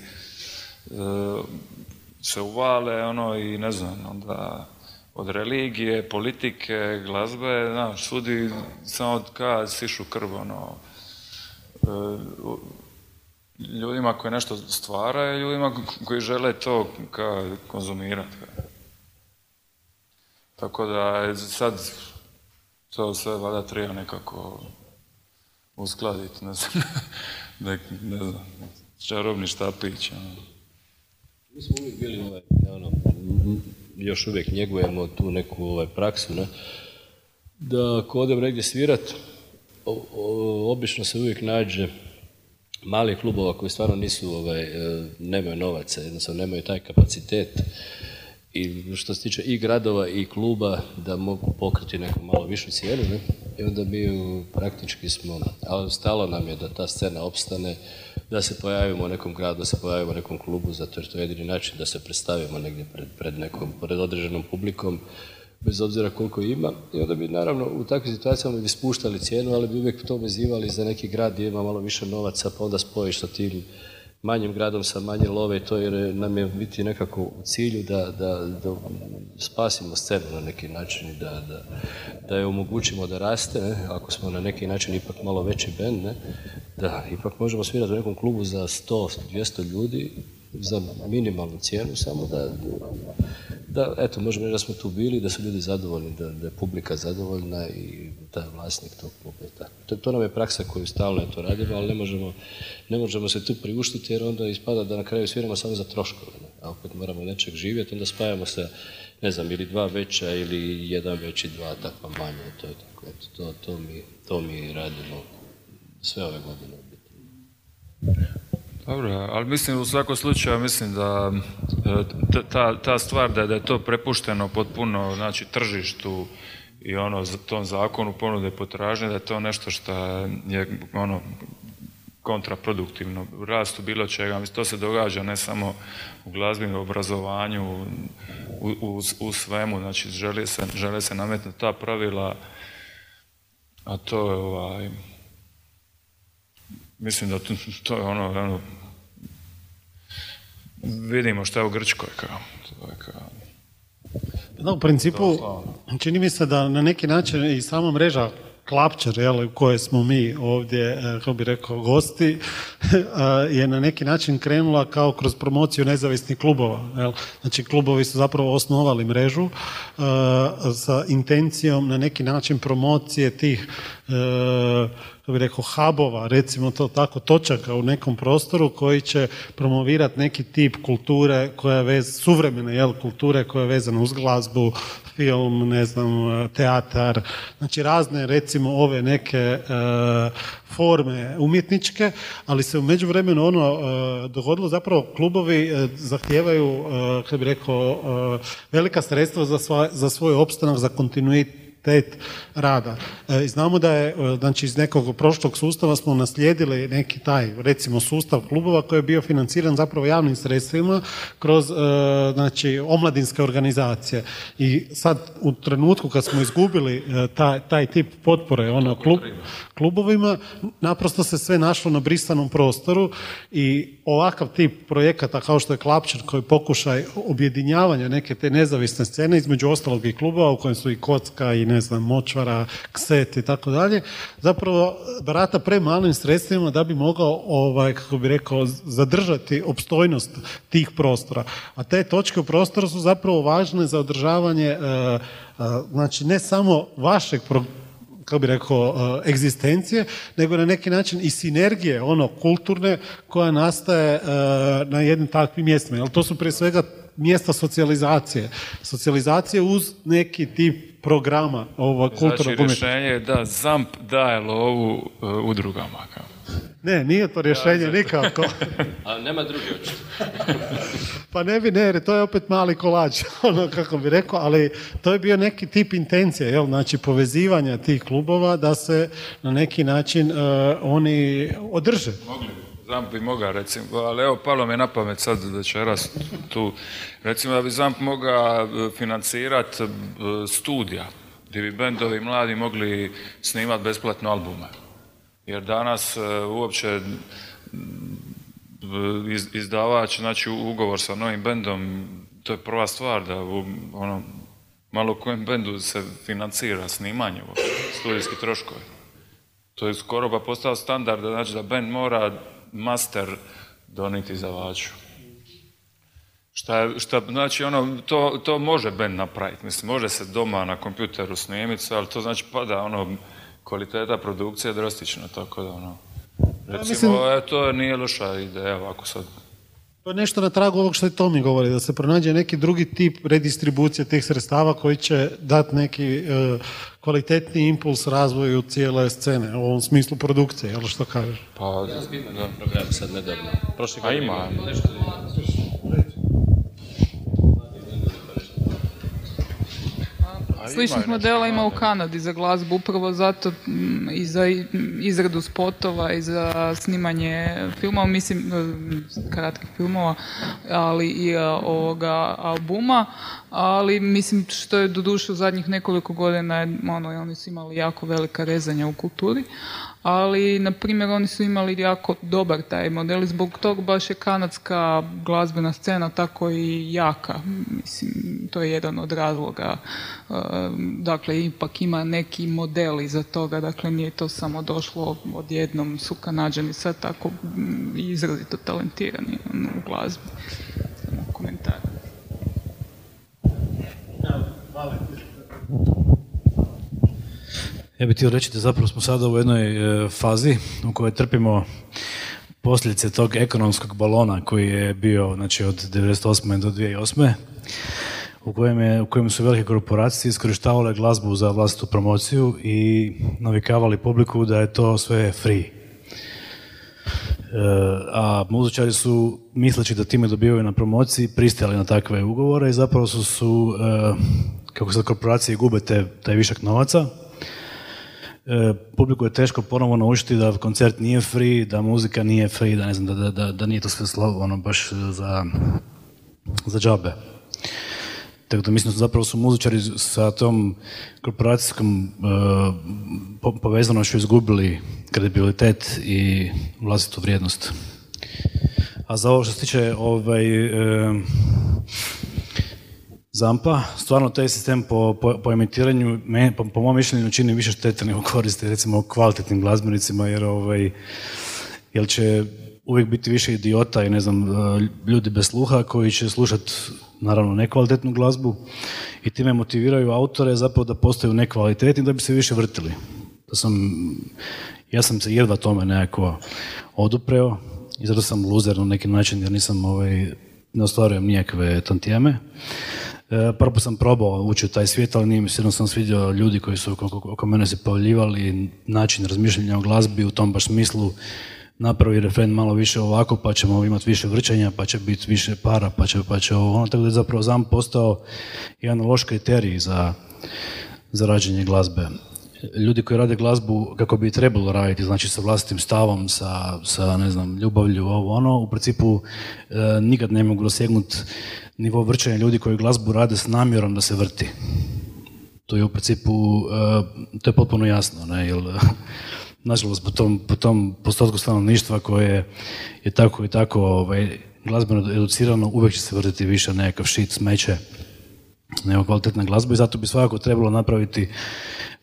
se uvale ono i ne znam, onda od religije, politike, glazbe, znaš, sudi samo kad sišu krv, ono, e, ljudima koji nešto stvaraju, ljudima koji žele to ka konzumirati. Tako da sad to sve valjda treba nekako uskladiti, ne znam, <laughs> ne, ne znam, čarobni štapić. Ono. Mi smo uvijek bili, ovaj, ono, još uvijek njegujemo tu neku ovaj, praksu, ne? da ako odem negdje svirat, obično se uvijek nađe malih klubova koji stvarno nisu, ovaj, e, nemaju novaca, jednostavno nemaju taj kapacitet i što se tiče i gradova i kluba da mogu pokriti neku malo višu cijenu ne? i onda mi praktički smo, ali stalo nam je da ta scena opstane, da se pojavimo u nekom gradu, da se pojavimo u nekom klubu, zato jer to je jedini način da se predstavimo negdje pred, pred nekom, pred određenom publikom, bez obzira koliko ima. I onda bi naravno u takvim situacijama bi spuštali cijenu, ali bi uvijek to vezivali za neki grad gdje ima malo više novaca, pa onda spojiš sa tim manjim gradom sa manje love to jer nam je biti nekako u cilju da, da, da spasimo scenu na neki način i da, da, da je omogućimo da raste, ne? ako smo na neki način ipak malo veći bend, ne? da ipak možemo svirati u nekom klubu za 100-200 ljudi za minimalnu cijenu, samo da, da, eto, možemo da smo tu bili, da su ljudi zadovoljni, da, da je publika zadovoljna i da je vlasnik tog kluba. To, to nam je praksa koju stalno je to radimo, ali ne možemo, ne možemo se tu priuštiti jer onda ispada da na kraju sviramo samo za troškove. Ne? A opet moramo nečeg živjeti, onda spajamo se, ne znam, ili dva veća ili jedan veći, dva takva manje. To je tako, eto, to, to, mi, to mi radimo sve ove godine. Dobro, ali mislim u svakom slučaju mislim da e, ta, ta stvar da, da je to prepušteno potpuno znači tržištu i ono tom zakonu ponude potražnje da je to nešto što je ono kontraproduktivno rastu bilo čega. Mislim, to se događa ne samo u glazbi, u obrazovanju, u, u, u svemu. Znači, žele se, žele se nametnuti ta pravila, a to je ovaj, Mislim da to, je ono, ono, vidimo što je u Grčkoj kao. To je kao da, u principu, čini mi se da na neki način i sama mreža Klapčar, jel, u kojoj smo mi ovdje, e, kako bi rekao, gosti, <laughs> je na neki način krenula kao kroz promociju nezavisnih klubova. Jel. Znači, klubovi su zapravo osnovali mrežu e, sa intencijom na neki način promocije tih e, kako bi rekao, hubova, recimo to tako, točaka u nekom prostoru koji će promovirati neki tip kulture koja je vez, suvremene jel, kulture koja je vezana uz glazbu, film, ne znam, teatar, znači razne recimo ove neke e, forme umjetničke, ali se u međuvremenu ono e, dogodilo zapravo klubovi e, zahtijevaju, kako bi rekao, velika sredstva za, za svoj opstanak, za kontinuitet kvalitet rada. E, znamo da je, e, znači iz nekog prošlog sustava smo naslijedili neki taj, recimo sustav klubova koji je bio financiran zapravo javnim sredstvima kroz e, znači omladinske organizacije. I sad u trenutku kad smo izgubili taj, taj tip potpore ono klub, klubovima, naprosto se sve našlo na brisanom prostoru i ovakav tip projekata kao što je Klapčar koji pokušaj objedinjavanja neke te nezavisne scene između ostalog i klubova u kojem su i kocka i ne znam močvara, kset i tako dalje, zapravo barata premalim sredstvima da bi mogao ovaj kako bi rekao zadržati opstojnost tih prostora. A te točke u prostoru su zapravo važne za održavanje e, e, znači ne samo vašeg kako bi rekao, e, egzistencije, nego na neki način i sinergije, ono, kulturne, koja nastaje na jednim takvim mjestima. Jer to su prije svega mjesta socijalizacije. Socijalizacije uz neki tip programa ovog kulturnog Znači, rješenje je da ZAMP daje lovu e, udrugama. kao. Ne, nije to rješenje nikako. <laughs> A nema drugi očito. <laughs> Pa ne bi, ne, jer to je opet mali kolač, <laughs> ono kako bi rekao, ali to je bio neki tip intencije, jel? znači povezivanja tih klubova da se na neki način e, oni održe. Mogli bi. ZAMP bi mogao recimo, ali evo palo mi na pamet sad večeras tu, recimo da bi ZAMP mogao e, financirati e, studija gdje bi bendovi mladi mogli snimati besplatno albume. Jer danas e, uopće izdavač, znači ugovor sa novim bendom, to je prva stvar da u, ono, malo kojem bendu se financira snimanje, studijski troškovi. To je skoro pa postao standard, da znači da band mora master doniti izdavaču. Šta, šta znači ono, to, to može band napraviti, mislim, može se doma na kompjuteru snimiti, ali to znači pada ono, kvaliteta produkcije drastično, tako da ono, recimo, mislim- e, to nije loša ideja ovako sad. To je nešto na tragu ovog što je Tomi govori, da se pronađe neki drugi tip redistribucije tih sredstava koji će dati neki e, kvalitetni impuls razvoju cijele scene, u ovom smislu produkcije, jel što kažeš? Pa, da. Program sad nedavno. Prošle A godine ima. nešto. Sličnih modela ima u Kanadi za glazbu, upravo zato mm, i za izradu spotova i za snimanje filmova, mislim, mm, kratkih filmova, ali i a, ovoga albuma, ali mislim što je doduše u zadnjih nekoliko godina, ono, oni su imali jako velika rezanja u kulturi, ali, na primjer, oni su imali jako dobar taj model i zbog tog baš je kanadska glazbena scena tako i jaka. Mislim, to je jedan od razloga. E, Dakle, ipak ima neki model iza toga, dakle nije to samo došlo odjednom su Kanađani sad tako mm, izrazito talentirani ono, u glazbi. Samo komentar. Ja bih htio reći da zapravo smo sada u jednoj e, fazi u kojoj trpimo posljedice tog ekonomskog balona koji je bio znači, od 98. do 2008. U kojem, je, u kojem su velike korporacije iskorištavale glazbu za vlastitu promociju i navikavali publiku da je to sve free. A muzičari su, misleći da time dobivaju na promociji, pristali na takve ugovore i zapravo su, su e, kako sad korporacije gube te, taj višak novaca, e, publiku je teško ponovo naučiti da koncert nije free, da muzika nije free, da ne znam, da, da, da, da nije to sve slovo, ono, baš za, za džabe. Tako da mislim da zapravo su muzičari sa tom korporacijskom po- povezanošću izgubili kredibilitet i vlastitu vrijednost. A za ovo što se tiče ovaj, e, Zampa, stvarno taj sistem po, po, po emitiranju, me, po, po mom mišljenju čini više štete nego koristi, recimo kvalitetnim glazbenicima, jer, ovaj, jer će uvijek biti više idiota i ne znam, e, ljudi bez sluha koji će slušati naravno nekvalitetnu glazbu i time motiviraju autore zapravo da postaju nekvalitetni da bi se više vrtili. To sam, ja sam se jedva tome nekako odupreo i zato sam luzer na neki način jer nisam ovaj, ne ostvarujem nijakve tantijeme. E, prvo sam probao ući u taj svijet, ali nije mi se jednostavno svidio ljudi koji su oko, oko mene se pojavljivali, način razmišljanja o glazbi u tom baš smislu napravi refren malo više ovako, pa ćemo imati više vrćanja, pa će biti više para, pa će, pa će ovo, ono, tako da je zapravo ZAM postao jedan loš kriterij za, za rađenje glazbe. Ljudi koji rade glazbu kako bi trebalo raditi, znači sa vlastitim stavom, sa, sa ne znam, ljubavlju, ovo ono, u principu e, nikad ne mogu dosegnuti nivo vrćanja ljudi koji glazbu rade s namjerom da se vrti. To je u principu, e, to je potpuno jasno, ne, jer nažalost po tom, po tom postotku stanovništva koje je tako i tako ovaj, glazbeno educirano, uvijek će se vrtiti više nekakav shit, smeće, nego kvalitetna glazba i zato bi svakako trebalo napraviti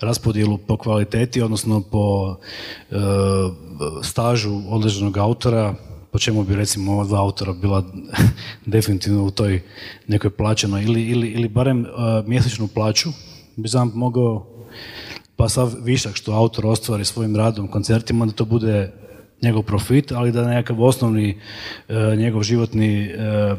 raspodjelu po kvaliteti, odnosno po e, stažu određenog autora, po čemu bi recimo ova dva autora bila <laughs> definitivno u toj nekoj plaćenoj ili, ili, ili barem e, mjesečnu plaću bi ZAMP mogao pa sav višak što autor ostvari svojim radom, koncertima, da to bude njegov profit, ali da nekakav osnovni e, njegov životni e, e,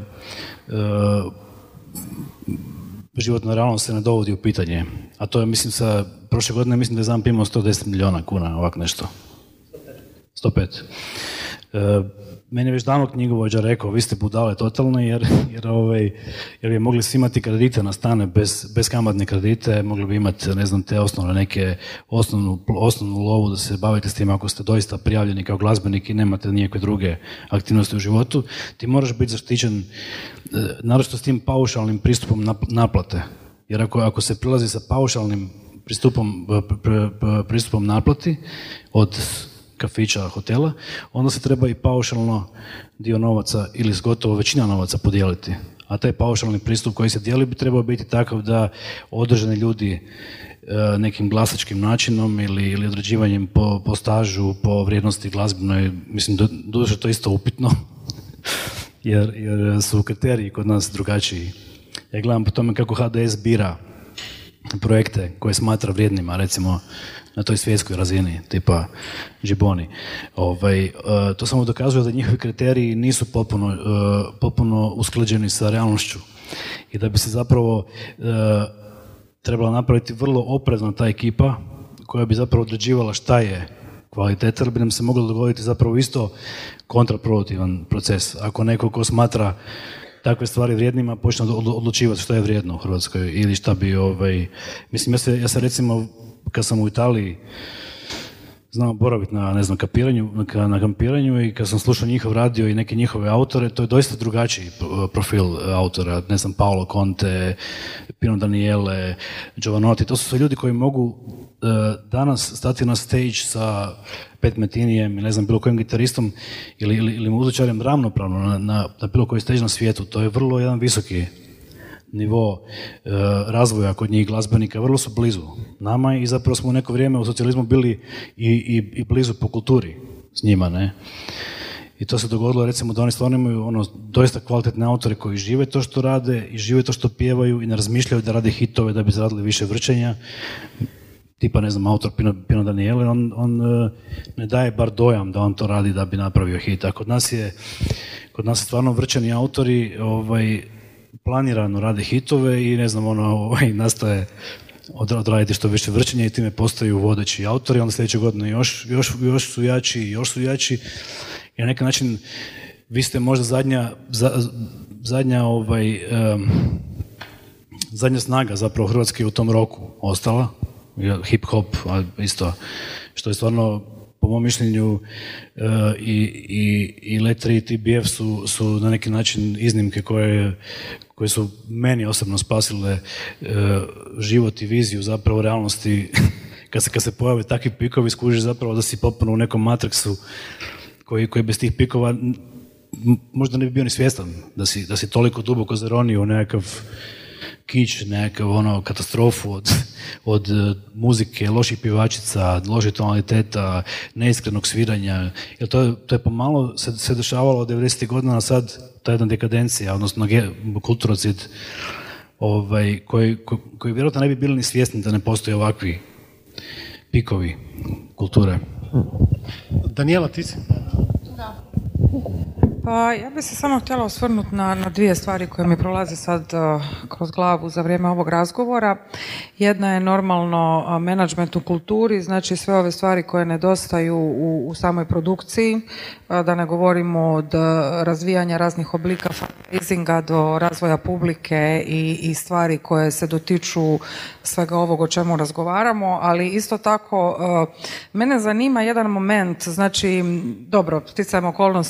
životna realnost se ne dovodi u pitanje. A to je, mislim, sa prošle godine, mislim da je ZAMP imao 110 milijuna kuna, ovak nešto. 105. E, meni je već davno knjigovođa rekao, vi ste budale totalne, jer, jer, ovaj, jer bi mogli svi imati kredite na stane bez, bez kamatne kredite, mogli bi imati, ne znam, te osnovne neke, osnovnu, osnovnu lovu da se bavite s tim ako ste doista prijavljeni kao glazbenik i nemate nikakve druge aktivnosti u životu, ti moraš biti zaštićen, e, naročito s tim paušalnim pristupom naplate. Jer ako, ako se prilazi sa paušalnim pristupom, pristupom naplati od kafića, hotela, onda se treba i paušalno dio novaca ili gotovo većina novaca podijeliti. A taj paušalni pristup koji se dijeli bi trebao biti takav da određeni ljudi e, nekim glasačkim načinom ili, ili određivanjem po, po stažu, po vrijednosti glazbenoj, mislim, duže to isto upitno, <laughs> jer, jer su kriteriji kod nas drugačiji. Ja gledam po tome kako HDS bira projekte koje smatra vrijednima, recimo na toj svjetskoj razini, tipa Džiboni. Ovaj, e, to samo dokazuje da njihovi kriteriji nisu potpuno, e, potpuno usklađeni sa realnošću i da bi se zapravo e, trebala napraviti vrlo oprezna ta ekipa koja bi zapravo određivala šta je kvaliteta, bi nam se moglo dogoditi zapravo isto kontraproduktivan proces. Ako neko ko smatra takve stvari vrijednima počne odlučivati što je vrijedno u Hrvatskoj ili šta bi, ovaj, mislim, ja se, ja se recimo kad sam u Italiji znao boraviti na, ne znam, kapiranju, na kampiranju i kad sam slušao njihov radio i neke njihove autore, to je doista drugačiji profil autora, ne znam, Paolo Conte, Pino Daniele, Giovanotti, to su sve ljudi koji mogu e, danas stati na stage sa Pet Metinijem, ne znam, bilo kojim gitaristom ili, ili, ili muzičarem ravnopravno na, na, na bilo koji stage na svijetu. To je vrlo jedan visoki nivo e, razvoja kod njih glazbenika. Vrlo su blizu nama i zapravo smo u neko vrijeme u socijalizmu bili i, i, i blizu po kulturi s njima, ne. I to se dogodilo recimo da oni stvarno imaju ono, doista kvalitetne autore koji žive to što rade i žive to što pjevaju i ne razmišljaju da rade hitove da bi zaradili više vrčenja. Tipa, ne znam, autor Pino, Pino Daniele, on, on e, ne daje bar dojam da on to radi da bi napravio hit. A kod nas je, kod nas je stvarno vrčani autori ovaj, planirano rade hitove i ne znam, ono, ovaj, nastaje odraditi što više vrćenja i time postaju vodeći autori, onda sljedeće godine još, još, još su jači i još su jači. I na neki način vi ste možda zadnja, zadnja ovaj, zadnja snaga zapravo Hrvatske u tom roku ostala, hip hop, isto, što je stvarno po mom mišljenju e, i, i, i Letri i TBF su, su na neki način iznimke koje, koje su meni osobno spasile e, život i viziju zapravo realnosti <laughs> kad se, kad se pojave takvi pikovi skužiš zapravo da si potpuno u nekom matriksu koji, koji bez tih pikova možda ne bi bio ni svjestan da si, da si toliko duboko zaronio u nekakav kič, nekakav ono katastrofu od, od e, muzike, loših pivačica, loših tonaliteta, neiskrenog sviranja. Jer to, to je pomalo se, se dešavalo od 90. godina, a sad ta jedna dekadencija, odnosno kulturocid, ovaj, koji, koji, vjerojatno ne bi bili ni svjesni da ne postoje ovakvi pikovi kulture. Daniela, ti si? Pa ja bih se samo htjela osvrnuti na, na dvije stvari koje mi prolaze sad uh, kroz glavu za vrijeme ovog razgovora. Jedna je normalno uh, menadžment u kulturi, znači sve ove stvari koje nedostaju u, u samoj produkciji, uh, da ne govorimo od razvijanja raznih oblika fundraisinga do razvoja publike i, i stvari koje se dotiču svega ovog o čemu razgovaramo, ali isto tako mene zanima jedan moment, znači dobro, sticajem okolnosti,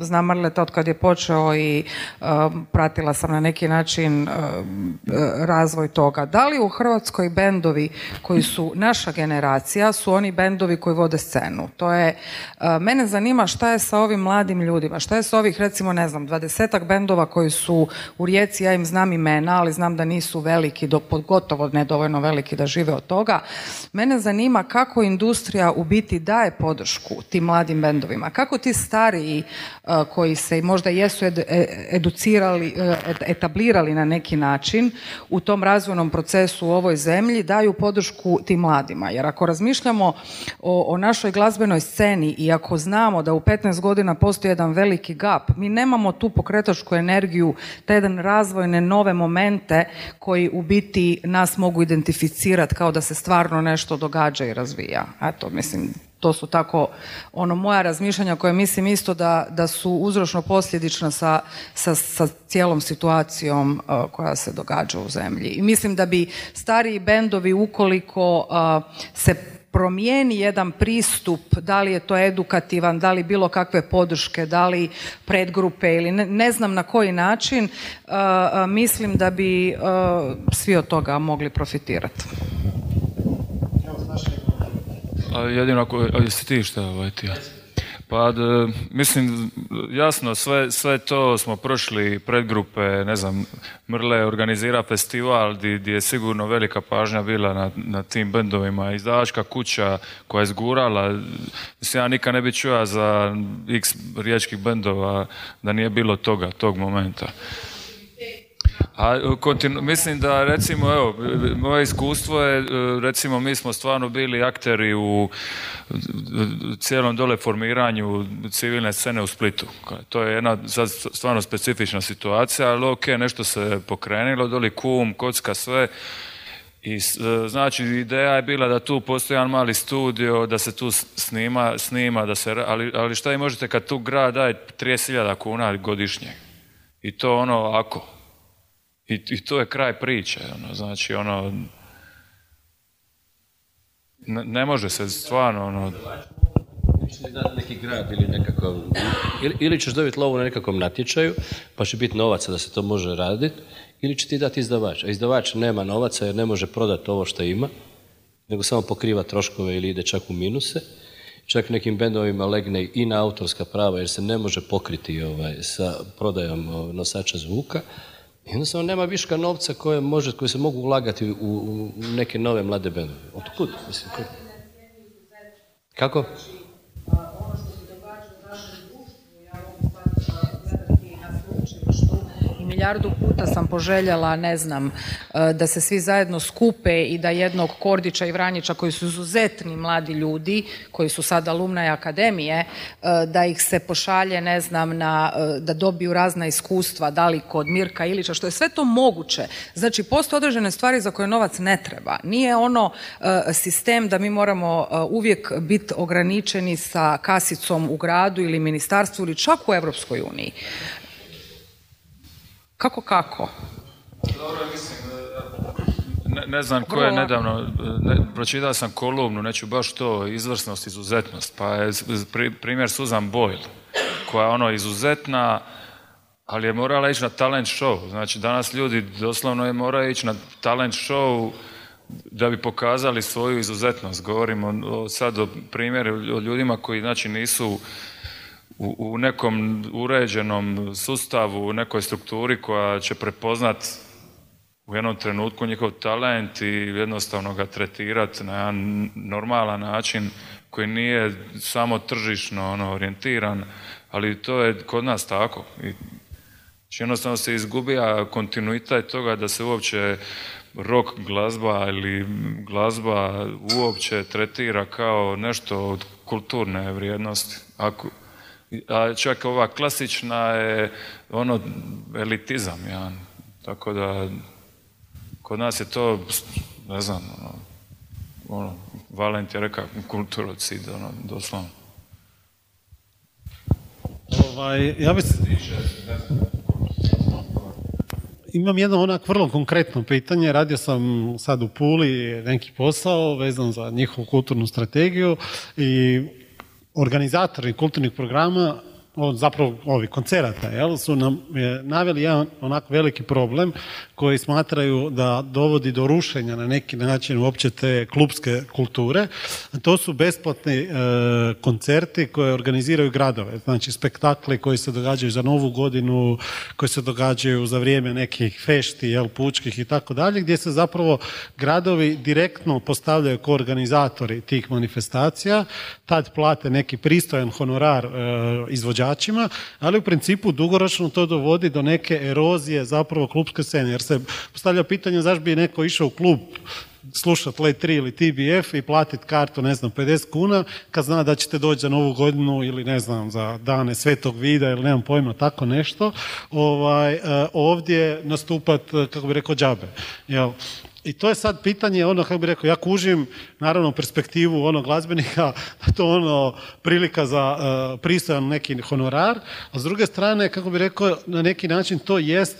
znam Marleta od kad je počeo i um, pratila sam na neki način um, razvoj toga. Da li u Hrvatskoj bendovi koji su naša generacija su oni bendovi koji vode scenu? To je, mene zanima šta je sa ovim mladim ljudima, šta je sa ovih recimo ne znam, dvadesetak bendova koji su u Rijeci, ja im znam imena, ali znam da nisu veliki, do, gotovo nedovoljno veliki da žive od toga. Mene zanima kako industrija u biti daje podršku tim mladim bendovima, kako ti stariji uh, koji koji se možda jesu e- educirali, e, et- etablirali na neki način u tom razvojnom procesu u ovoj zemlji daju podršku tim mladima. Jer ako razmišljamo o, o našoj glazbenoj sceni i ako znamo da u 15 godina postoji jedan veliki gap, mi nemamo tu pokretačku energiju, taj jedan razvojne nove momente koji u biti nas mogu identificirati kao da se stvarno nešto događa i razvija. Eto, mislim, to su tako ono moja razmišljanja koje mislim isto da, da su uzročno posljedična sa, sa, sa cijelom situacijom uh, koja se događa u zemlji. I mislim da bi stariji bendovi ukoliko uh, se promijeni jedan pristup, da li je to edukativan, da li bilo kakve podrške, da li predgrupe ili ne, ne znam na koji način, uh, uh, mislim da bi uh, svi od toga mogli profitirati. A jedino ako, jesi ti šta ovaj ti? Pa, d- mislim, jasno, sve, sve to smo prošli predgrupe, ne znam, Mrle organizira festival gdje je sigurno velika pažnja bila na, na tim bendovima. Izdavačka kuća koja je zgurala, mislim, ja nikad ne bi čuo za x riječkih bendova da nije bilo toga, tog momenta. A kontinu, mislim da recimo evo moje iskustvo je e, recimo mi smo stvarno bili akteri u cijelom dole formiranju civilne scene u Splitu. To je jedna stvarno specifična situacija, ali ok, nešto se pokrenilo, doli kum, kocka, sve. I e, znači ideja je bila da tu postoji jedan mali studio, da se tu snima, snima da se, ali, ali šta i možete kad tu grad daje 30.000 kuna godišnje. I to ono ako. I, I to je kraj priče. Ono, znači, ono, ne, ne može se stvarno, ono, neki grad ili nekakav, ili, ili ćeš dobiti lovu na nekakvom natječaju, pa će biti novaca da se to može raditi, ili će ti dati izdavač. A izdavač nema novaca jer ne može prodati ovo što ima, nego samo pokriva troškove ili ide čak u minuse. Čak nekim bendovima legne i na autorska prava jer se ne može pokriti ovaj, sa prodajom nosača zvuka. I jednostavno nema viška novca koje, može, koje se mogu ulagati u, u neke nove mlade bendove. Otkud? Mislim, ko- Kako? Milijardu puta sam poželjela, ne znam, e, da se svi zajedno skupe i da jednog Kordića i Vranjića koji su izuzetni mladi ljudi, koji su sad alumnaj akademije, e, da ih se pošalje, ne znam, na, e, da dobiju razna iskustva, da li kod Mirka Ilića, što je sve to moguće. Znači, postoje određene stvari za koje novac ne treba. Nije ono sistem da mi moramo uvijek biti ograničeni sa kasicom u gradu ili ministarstvu ili čak u Europskoj uniji. Kako kako? ne, ne znam ko je nedavno, ne, pročitao sam kolumnu, neću baš to, izvrsnost, izuzetnost, pa je pri- primjer Susan Boyle, koja je ono izuzetna, ali je morala ići na talent show. Znači danas ljudi doslovno je moraju ići na talent show da bi pokazali svoju izuzetnost. Govorimo sad o primjeru o ljudima koji znači nisu u, nekom uređenom sustavu, u nekoj strukturi koja će prepoznat u jednom trenutku njihov talent i jednostavno ga tretirati na jedan normalan način koji nije samo tržišno ono, orijentiran, ali to je kod nas tako. I znači jednostavno se izgubija kontinuitet toga da se uopće rock glazba ili glazba uopće tretira kao nešto od kulturne vrijednosti. Ako, a čak ova klasična je ono elitizam, ja. Tako da kod nas je to, ne znam, ono, ono Valent je rekao kulturocid, ono, doslovno. Ovaj, ja bi se... Imam jedno onak vrlo konkretno pitanje. Radio sam sad u Puli neki posao vezan za njihovu kulturnu strategiju i organizatori kulturnih programa on, zapravo ovi koncerata, jel, su nam je, naveli jedan onako veliki problem koji smatraju da dovodi do rušenja na neki način uopće te klubske kulture. To su besplatni e, koncerti koje organiziraju gradove, znači spektakli koji se događaju za novu godinu, koji se događaju za vrijeme nekih fešti, jel, pučkih i tako dalje, gdje se zapravo gradovi direktno postavljaju kao organizatori tih manifestacija, tad plate neki pristojan honorar e, izvođačima izvođačima, ali u principu dugoročno to dovodi do neke erozije zapravo klubske scene, jer se postavlja pitanje zašto bi neko išao u klub slušati Let 3 ili TBF i platiti kartu, ne znam, 50 kuna, kad zna da ćete doći za novu godinu ili ne znam, za dane svetog vida ili nemam pojma, tako nešto, ovaj, eh, ovdje nastupat, eh, kako bi rekao, džabe. Jel? I to je sad pitanje, ono, kako bi rekao, ja kužim, naravno, perspektivu onog glazbenika, da <laughs> to ono, prilika za uh, pristojan neki honorar, a s druge strane, kako bi rekao, na neki način to jest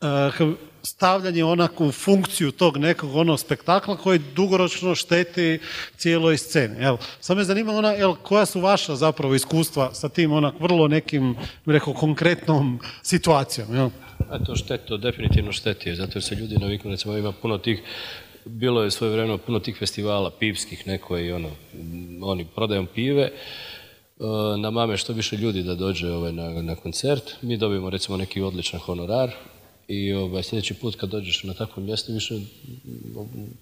uh, stavljanje onako u funkciju tog nekog ono spektakla koji dugoročno šteti cijeloj sceni. Jel? Sad me zanima ona, jel, koja su vaša zapravo iskustva sa tim onak vrlo nekim, rekao, konkretnom situacijom. Jel? A to šteti, to definitivno šteti, zato jer se ljudi naviknu, recimo ima puno tih bilo je svoje vremeno puno tih festivala pivskih neko i ono, oni prodajom pive, e, na mame što više ljudi da dođe ovaj, na, na koncert, mi dobijemo recimo neki odličan honorar i ovaj, sljedeći put kad dođeš na takvo mjesto više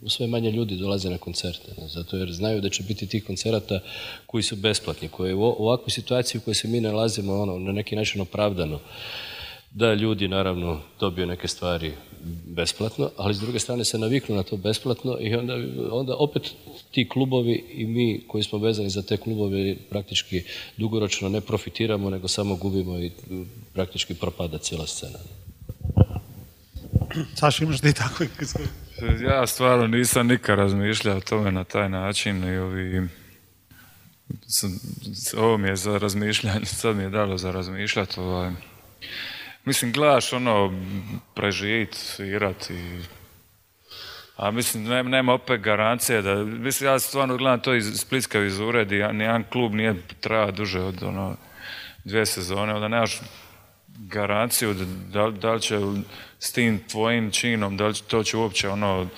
sve manje ljudi dolaze na koncerte, zato jer znaju da će biti tih koncerata koji su besplatni, koji u ovakvoj situaciji u kojoj se mi nalazimo ono, na neki način opravdano da ljudi naravno dobiju neke stvari besplatno, ali s druge strane se naviknu na to besplatno i onda, onda opet ti klubovi i mi koji smo vezani za te klubove praktički dugoročno ne profitiramo, nego samo gubimo i praktički propada cijela scena. Saša, imaš ti tako Ja stvarno nisam nikad razmišljao o tome na taj način i ovi... Ovo mi je za razmišljanje, sad mi je dalo za razmišljati. Ovaj. Mislim, gledaš ono, preživit, svirat i... A mislim, nema, opet garancije da... Mislim, ja stvarno gledam to iz Splitske vizure, gdje nijedan klub nije trajao duže od ono, dvije sezone, onda nemaš garanciju da, da li će s tim tvojim činom, da li to će uopće ono,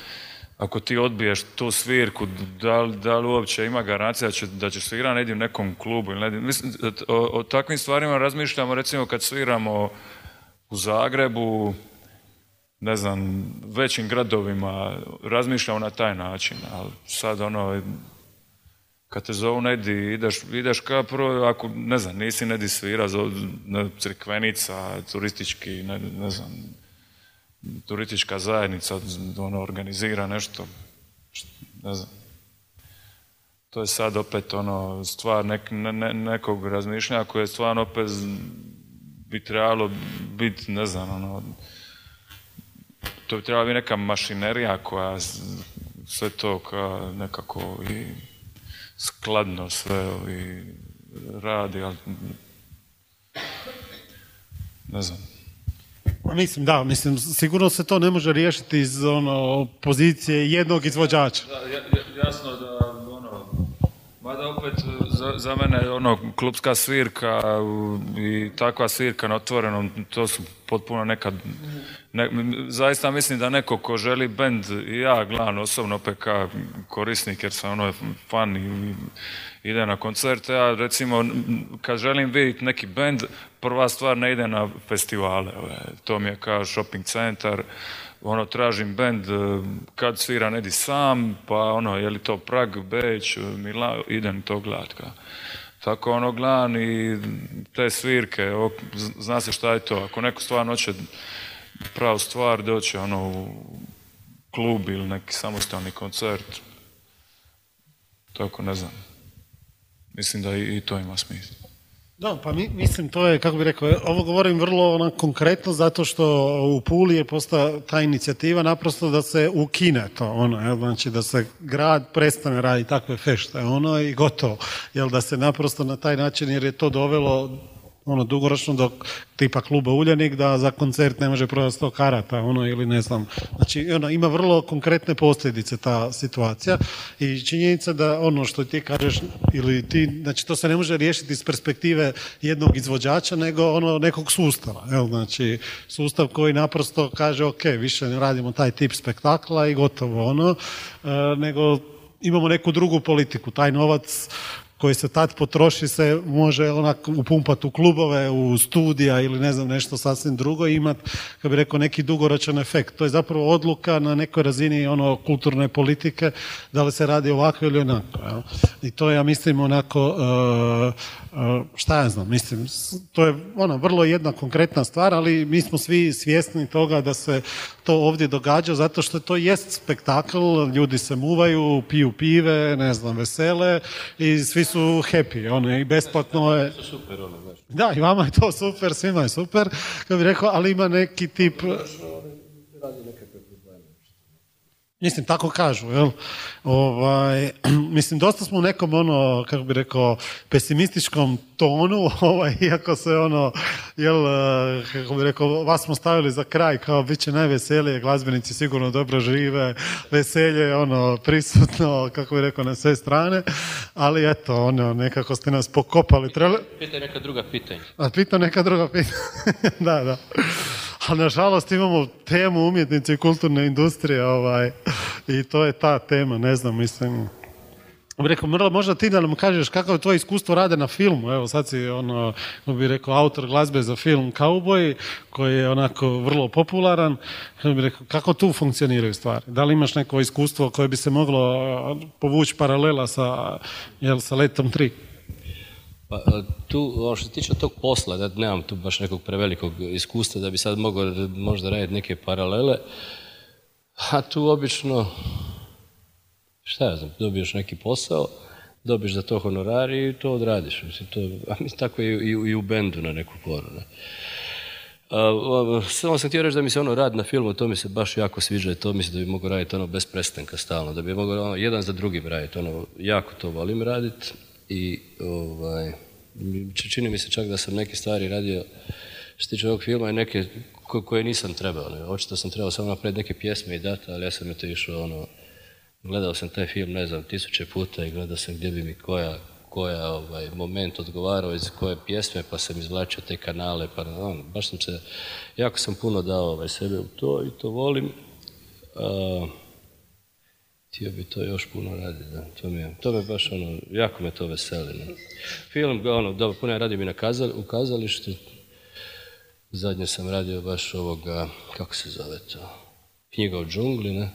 ako ti odbiješ tu svirku, da li, da li uopće ima garancija da će, da će svirati u nekom klubu ili Mislim, o, o, takvim stvarima razmišljamo recimo kad sviramo u Zagrebu, ne znam, većim gradovima, razmišljamo na taj način, ali sad ono, kad te zovu nedi, ideš, ideš ka prvo, ako, ne znam, nisi nedi svira, ne, crkvenica, turistički, ne, ne znam, turistička zajednica ono, organizira nešto, ne znam. To je sad opet ono, stvar nek, ne, nekog razmišljanja koje stvarno opet bi trebalo biti, ne znam, ono, to bi trebala biti neka mašinerija koja sve to kao nekako i skladno sve i radi, ali ne znam. Mislim, da, mislim, sigurno se to ne može riješiti iz ono, pozicije jednog izvođača. Da, jasno da, mada opet za, za mene ono, klubska svirka i takva svirka na otvorenom, to su potpuno neka... Ne, zaista mislim da neko ko želi bend, ja gledam osobno PK korisnik jer sam ono fan i ide na koncerte, ja recimo kad želim vidjeti neki bend, prva stvar ne ide na festivale, to mi je kao shopping centar, ono tražim bend kad svira Nedi sam, pa ono je li to Prag, Beč, Mila, idem to gledat. Tako ono gledam i te svirke, zna se šta je to, ako neko stvarno hoće pravu stvar, doće ono u klub ili neki samostalni koncert, tako ne znam. Mislim da i, to ima smisla. Da, pa mi, mislim to je, kako bih rekao, ovo govorim vrlo ono, konkretno zato što u Puli je postala ta inicijativa naprosto da se ukine to, ono, jel, znači da se grad prestane raditi takve fešte, ono i gotovo, jel da se naprosto na taj način, jer je to dovelo ono dugoročno dok tipa kluba Uljanik da za koncert ne može prodati sto karata ono ili ne znam znači ono, ima vrlo konkretne posljedice ta situacija i činjenica da ono što ti kažeš ili ti znači to se ne može riješiti iz perspektive jednog izvođača nego ono nekog sustava jel? znači sustav koji naprosto kaže ok više ne radimo taj tip spektakla i gotovo ono e, nego imamo neku drugu politiku taj novac koji se tad potroši se može onak upumpati u klubove, u studija ili ne znam nešto sasvim drugo i imati, kako bi rekao, neki dugoročan efekt. To je zapravo odluka na nekoj razini ono kulturne politike, da li se radi ovako ili onako. jel? I to ja mislim, onako, uh, uh, šta ja znam, mislim, to je ono, vrlo jedna konkretna stvar, ali mi smo svi svjesni toga da se to ovdje događa zato što to jest spektakl, ljudi se muvaju, piju pive, ne znam, vesele i svi su happy, ono, i besplatno je... Da, i vama je to super, svima je super, kako bi rekao, ali ima neki tip... Mislim, tako kažu, jel? Ovaj, <clears throat> mislim, dosta smo u nekom, ono, kako bi rekao, pesimističkom tonu, <laughs> ovaj, iako se, ono, jel, eh, kako bi rekao, vas smo stavili za kraj, kao, bit će najveselije, glazbenici sigurno dobro žive, veselje je, ono, prisutno, <laughs> kako bi rekao, na sve strane, ali eto, ono, nekako ste nas pokopali. Pitaj neka druga pitanja. A pitam neka druga pitanja. <laughs> da, da. A nažalost imamo temu umjetnice i kulturne industrije ovaj, i to je ta tema, ne znam, mislim. Rekao, Mrlo, možda ti da nam kažeš kako je tvoje iskustvo rade na filmu. Evo, sad si, ono, bi rekao, autor glazbe za film Cowboy, koji je onako vrlo popularan. Bi rekao, kako tu funkcioniraju stvari? Da li imaš neko iskustvo koje bi se moglo a, povući paralela sa, jel, sa Letom 3? Pa a, tu, što se tiče tog posla, da nemam tu baš nekog prevelikog iskustva da bi sad mogao možda raditi neke paralele, a tu obično, šta ja znam, dobiješ neki posao, dobiješ za to honorar i to odradiš. Mislim, to, a mislim, tako i, i, i u bendu na neku poru. Ne? Samo sam htio reći da mi se ono rad na filmu, to mi se baš jako sviđa i to mislim da bi mogao raditi ono bez prestanka stalno, da bi mogao ono, jedan za drugim raditi, ono, jako to volim raditi i ovaj, či- čini mi se čak da sam neke stvari radio što tiče ovog filma i neke ko- koje nisam trebao, ne, očito sam trebao samo napraviti neke pjesme i dati, ali ja sam to išao ono, gledao sam taj film, ne znam, tisuće puta i gledao sam gdje bi mi koja, koja ovaj, moment odgovarao iz koje pjesme, pa sam izvlačio te kanale, pa ono, baš sam se, jako sam puno dao ovaj, sebe u to i to volim. A, htio bi to još puno raditi, da, to mi je, to me baš ono, jako me to veseli. Ne. Film, ono, dobro, puno ja radim i na kazal, u kazalištu, zadnje sam radio baš ovoga, kako se zove to, knjiga o džungli, ne,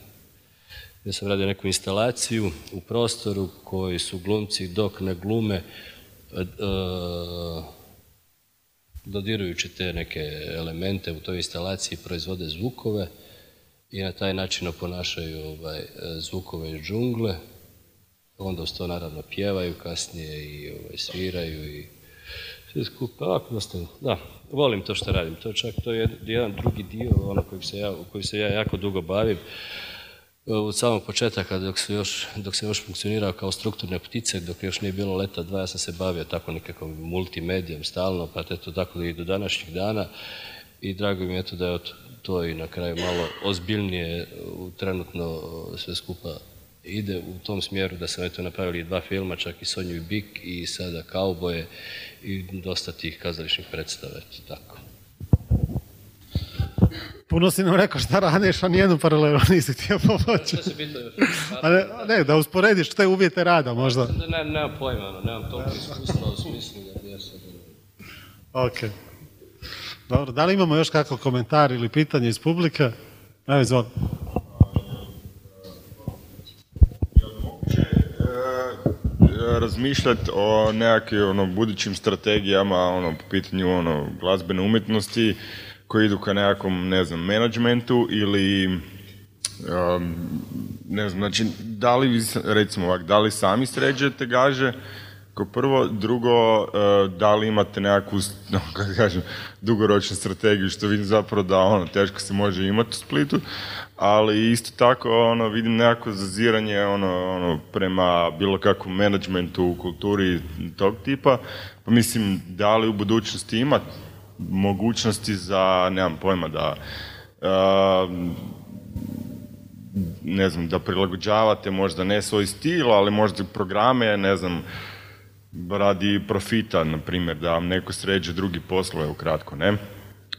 gdje sam radio neku instalaciju u prostoru koji su glumci dok ne glume e, e, dodirujući te neke elemente u toj instalaciji proizvode zvukove i na taj način oponašaju ovaj, zvukove iz džungle. Onda uz to naravno pjevaju kasnije i ovaj, sviraju i sve skupa. Ovako, dosta, da, volim to što radim. To čak to je jed- jedan drugi dio ono kojeg se ja, koji se ja jako dugo bavim od samog početaka dok, su još, dok sam još funkcionirao kao strukturne ptice, dok još nije bilo leta dva, ja sam se bavio tako nekakvom multimedijom stalno, pa eto tako i do današnjih dana i drago mi je eto da je to i na kraju malo ozbiljnije u trenutno sve skupa ide u tom smjeru da sam eto napravili dva filma, čak i Sonju i Bik i sada Kauboje i dosta tih kazališnih predstava, eto tako. Puno si nam rekao šta radiš, a nijednu paralelu nisi htio pomoći. Što se još? <laughs> A ne, da usporediš te uvjete rada možda. Da, ne, nemam pojma, ono, nemam toliko iskustva u smislu da bi ja sad... ono, Ok. Dobro, da li imamo još kakav komentar ili pitanje iz publike? Evo, izvoli. razmišljati o nekakvim ono, budućim strategijama ono, po pitanju ono, glazbene umjetnosti koji idu ka nekakvom, ne znam, menadžmentu ili um, ne znam, znači, da li, vi, recimo ovak, da li sami sređujete gaže, kao prvo, drugo, uh, da li imate nekakvu, <laughs> no, kako kažem, dugoročnu strategiju, što vidim zapravo da ono, teško se može imati u Splitu, ali isto tako ono, vidim nekako zaziranje ono, ono, prema bilo kakvom menadžmentu u kulturi tog tipa, pa mislim, da li u budućnosti ima mogućnosti za, nemam pojma, da uh, ne znam, da prilagođavate možda ne svoj stil, ali možda programe, ne znam, radi profita, na primjer, da vam neko sređe drugi poslove ukratko, ne?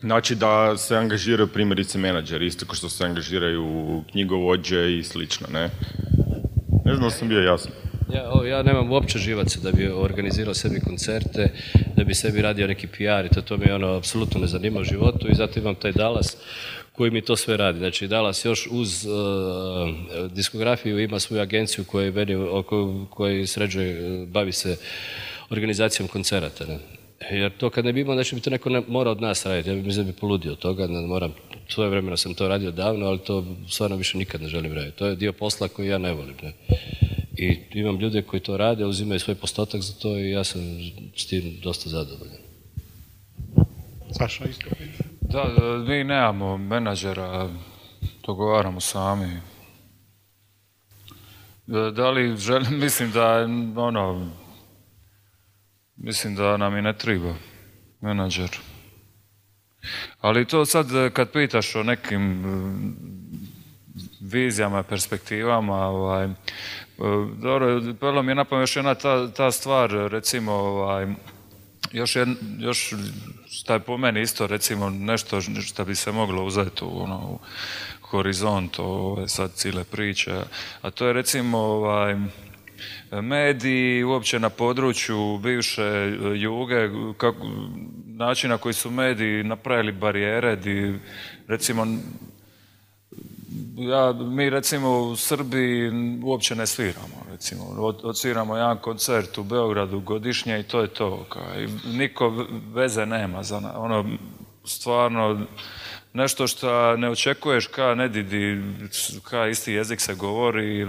Znači da se angažiraju primjerice menadžeri, isto kao što se angažiraju knjigovođe i slično, ne? Ne znam da sam bio jasan. Ja, o, ja nemam uopće živaca da bi organizirao sebi koncerte, da bi sebi radio neki PR i to, to mi ono apsolutno ne zanima u životu i zato imam taj Dallas koji mi to sve radi. Znači Dallas još uz uh, diskografiju ima svoju agenciju koja meni, oko, koji sređuje, bavi se organizacijom koncerata. Ne? Jer to kad ne bi imao, znači bi to neko ne, mora od nas raditi. Ja bi mislim da bi poludio toga, ne moram, svoje vremena sam to radio davno, ali to stvarno više nikad ne želim raditi. To je dio posla koji ja ne volim. Ne? I imam ljude koji to rade, uzimaju svoj postotak za to i ja sam s tim dosta zadovoljan. Saša, isto Da, mi nemamo menadžera, dogovaramo sami. Da li želim, <laughs> mislim da ono, mislim da nam i ne treba menadžer. Ali to sad kad pitaš o nekim vizijama, perspektivama, ovaj, dobro, prvo mi je napamet još jedna ta, ta stvar, recimo, ovaj, još, jed, još šta je po meni isto recimo nešto što bi se moglo uzeti u, ono, u horizont ove sad cijele priče, a to je recimo ovaj, mediji uopće na području bivše juge, kako, način na koji su mediji napravili barijere, di, recimo ja, mi recimo u Srbiji uopće ne sviramo, recimo, odsviramo jedan koncert u Beogradu godišnje i to je to, kaj, niko veze nema za ono, stvarno, nešto što ne očekuješ ka nedidi, ka isti jezik se govori,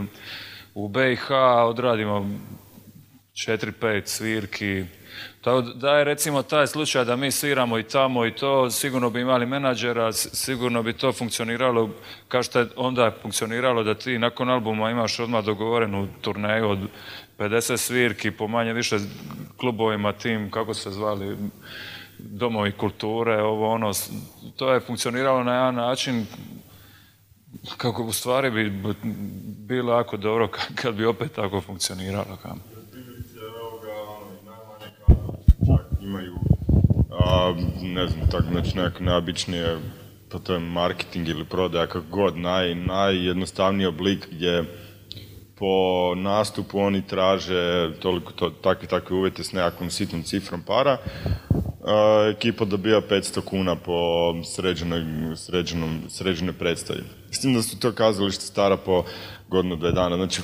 u BiH odradimo četiri, pet svirki, tako da je recimo taj slučaj da mi sviramo i tamo i to, sigurno bi imali menadžera, sigurno bi to funkcioniralo kao što je onda funkcioniralo da ti nakon albuma imaš odmah dogovorenu turneju od 50 svirki po manje više klubovima tim, kako se zvali, domovi kulture, ovo ono, to je funkcioniralo na jedan način kako u stvari bi bilo jako dobro kad bi opet tako funkcioniralo. Kam. Imaju a, ne znam, tako znači nekako najobičnije pa to je marketing ili prodaja kako god, naj, najjednostavniji oblik gdje po nastupu oni traže toliko to, takve takve uvjete s nekakvom sitnom cifrom para. A, ekipa dobija 500 kuna po sređenoj, sređenom, sređenoj predstavi. S tim da su to kazalište stara po godinu, dve dana, znači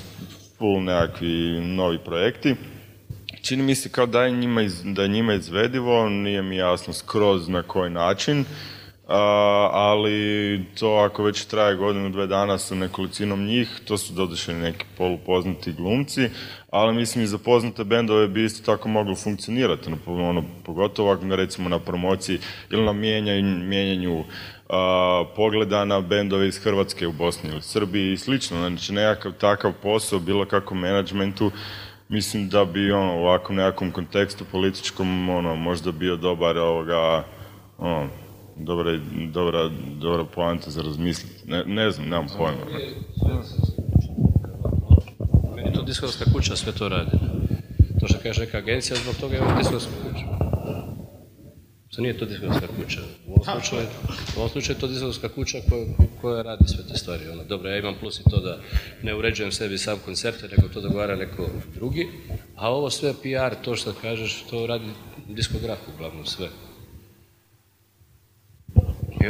full nekakvi novi projekti čini mi se kao da je njima, iz, da je njima izvedivo, nije mi jasno skroz na koji način, a, ali to ako već traje godinu, dve dana sa nekolicinom njih, to su doduše neki polupoznati glumci, ali mislim i za poznate bendove bi isto tako moglo funkcionirati, ono, ono, pogotovo ako recimo na promociji ili na mijenjanju, mijenjanju a, pogleda na bendove iz Hrvatske u Bosni ili Srbiji i slično, znači nekakav takav posao, bilo kako menadžmentu, mislim da bi ono, u ovakvom nekakvom kontekstu političkom ono, možda bio dobar ovoga, ono, dobra, dobra, dobra poanta za razmisliti. Ne, ne znam, nemam pojma. Meni to diskovska kuća sve to radi. To što kaže neka agencija, zbog toga imamo diskovsku kuću. To nije to diskovska kuća. U ovom slučaju, u ovom slučaju je to diskovska kuća koja, koja radi sve te stvari. Ono, dobro, ja imam plus i to da ne uređujem sebi sam koncerte, nego to dogovara neko drugi. A ovo sve PR, to što kažeš, to radi diskograf uglavnom sve.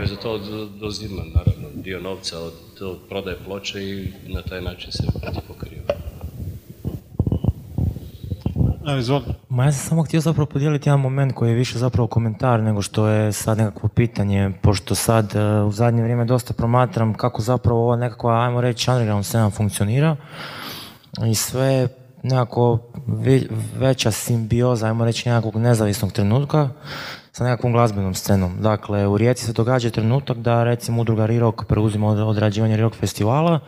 I za to dozima, naravno, dio novca od, od prodaje ploče i na taj način se Ma ja sam samo htio zapravo podijeliti jedan moment koji je više zapravo komentar nego što je sad nekakvo pitanje, pošto sad e, u zadnje vrijeme dosta promatram kako zapravo ova nekakva, ajmo reći, underground scena funkcionira i sve nekako veća simbioza, ajmo reći, nekakvog nezavisnog trenutka sa nekakvom glazbenom scenom. Dakle, u Rijeci se događa trenutak da recimo udruga Rirok preuzima odrađivanje Rirok festivala,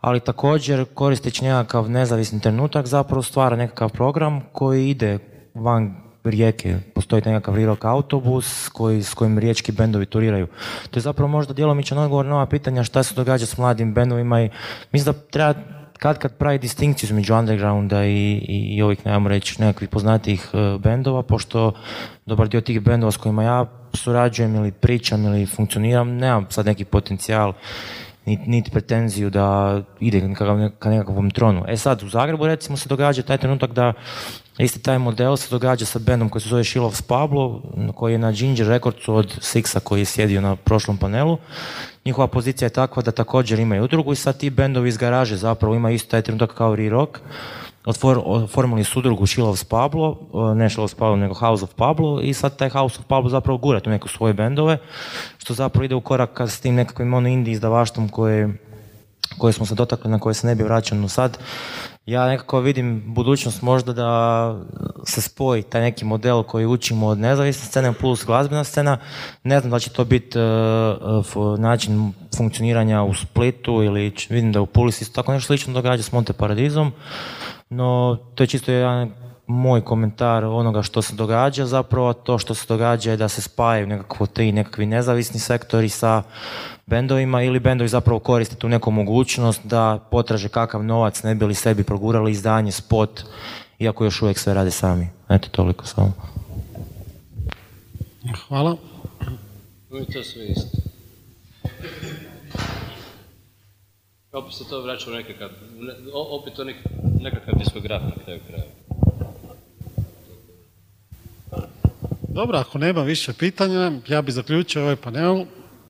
ali također koristeći nekakav nezavisni trenutak zapravo stvara nekakav program koji ide van rijeke, postoji nekakav rirok autobus koji, s kojim riječki bendovi turiraju. To je zapravo možda djelomičan odgovor na ova pitanja šta se događa s mladim bendovima i mislim da treba kad kad pravi distinkciju između undergrounda i, i, i ovih, nemamo reći, nekakvih poznatijih uh, bendova, pošto dobar dio tih bendova s kojima ja surađujem ili pričam ili funkcioniram, nemam sad neki potencijal niti nit pretenziju da ide ka, ka nekakvom tronu. E sad, u Zagrebu recimo se događa taj trenutak da isti taj model se događa sa bendom koji se zove Shilov's Pablo, koji je na Ginger Recordsu od Sixa koji je sjedio na prošlom panelu. Njihova pozicija je takva da također imaju udrugu i sad ti bendovi iz garaže zapravo imaju isto taj trenutak kao Re-Rock. Otfor, oformili su udrugu Shilov's Pablo, ne Shilov's Pablo, nego House of Pablo i sad taj House of Pablo zapravo gura tu neke svoje bendove, što zapravo ide u korak s tim nekakvim ono indie izdavaštvom koje, koje smo se dotakli, na koje se ne bi vraćao. No sad, ja nekako vidim budućnost možda da se spoji taj neki model koji učimo od nezavisne scene plus glazbena scena. Ne znam da će to biti uh, način funkcioniranja u Splitu ili vidim da u Puli se isto tako nešto slično događa s Monte Paradizom. No, to je čisto jedan moj komentar onoga što se događa, zapravo to što se događa je da se spajaju nekakvo tri nekakvi nezavisni sektori sa bendovima ili bendovi zapravo koriste tu neku mogućnost da potraže kakav novac ne bi li sebi progurali izdanje, spot, iako još uvijek sve rade sami. Eto, toliko samo. Hvala. To sve isto. Opet se to vraća u nekakav, opet to nekakav diskograf na kraju kraja. Dobro, ako nema više pitanja, ja bih zaključio ovaj panel.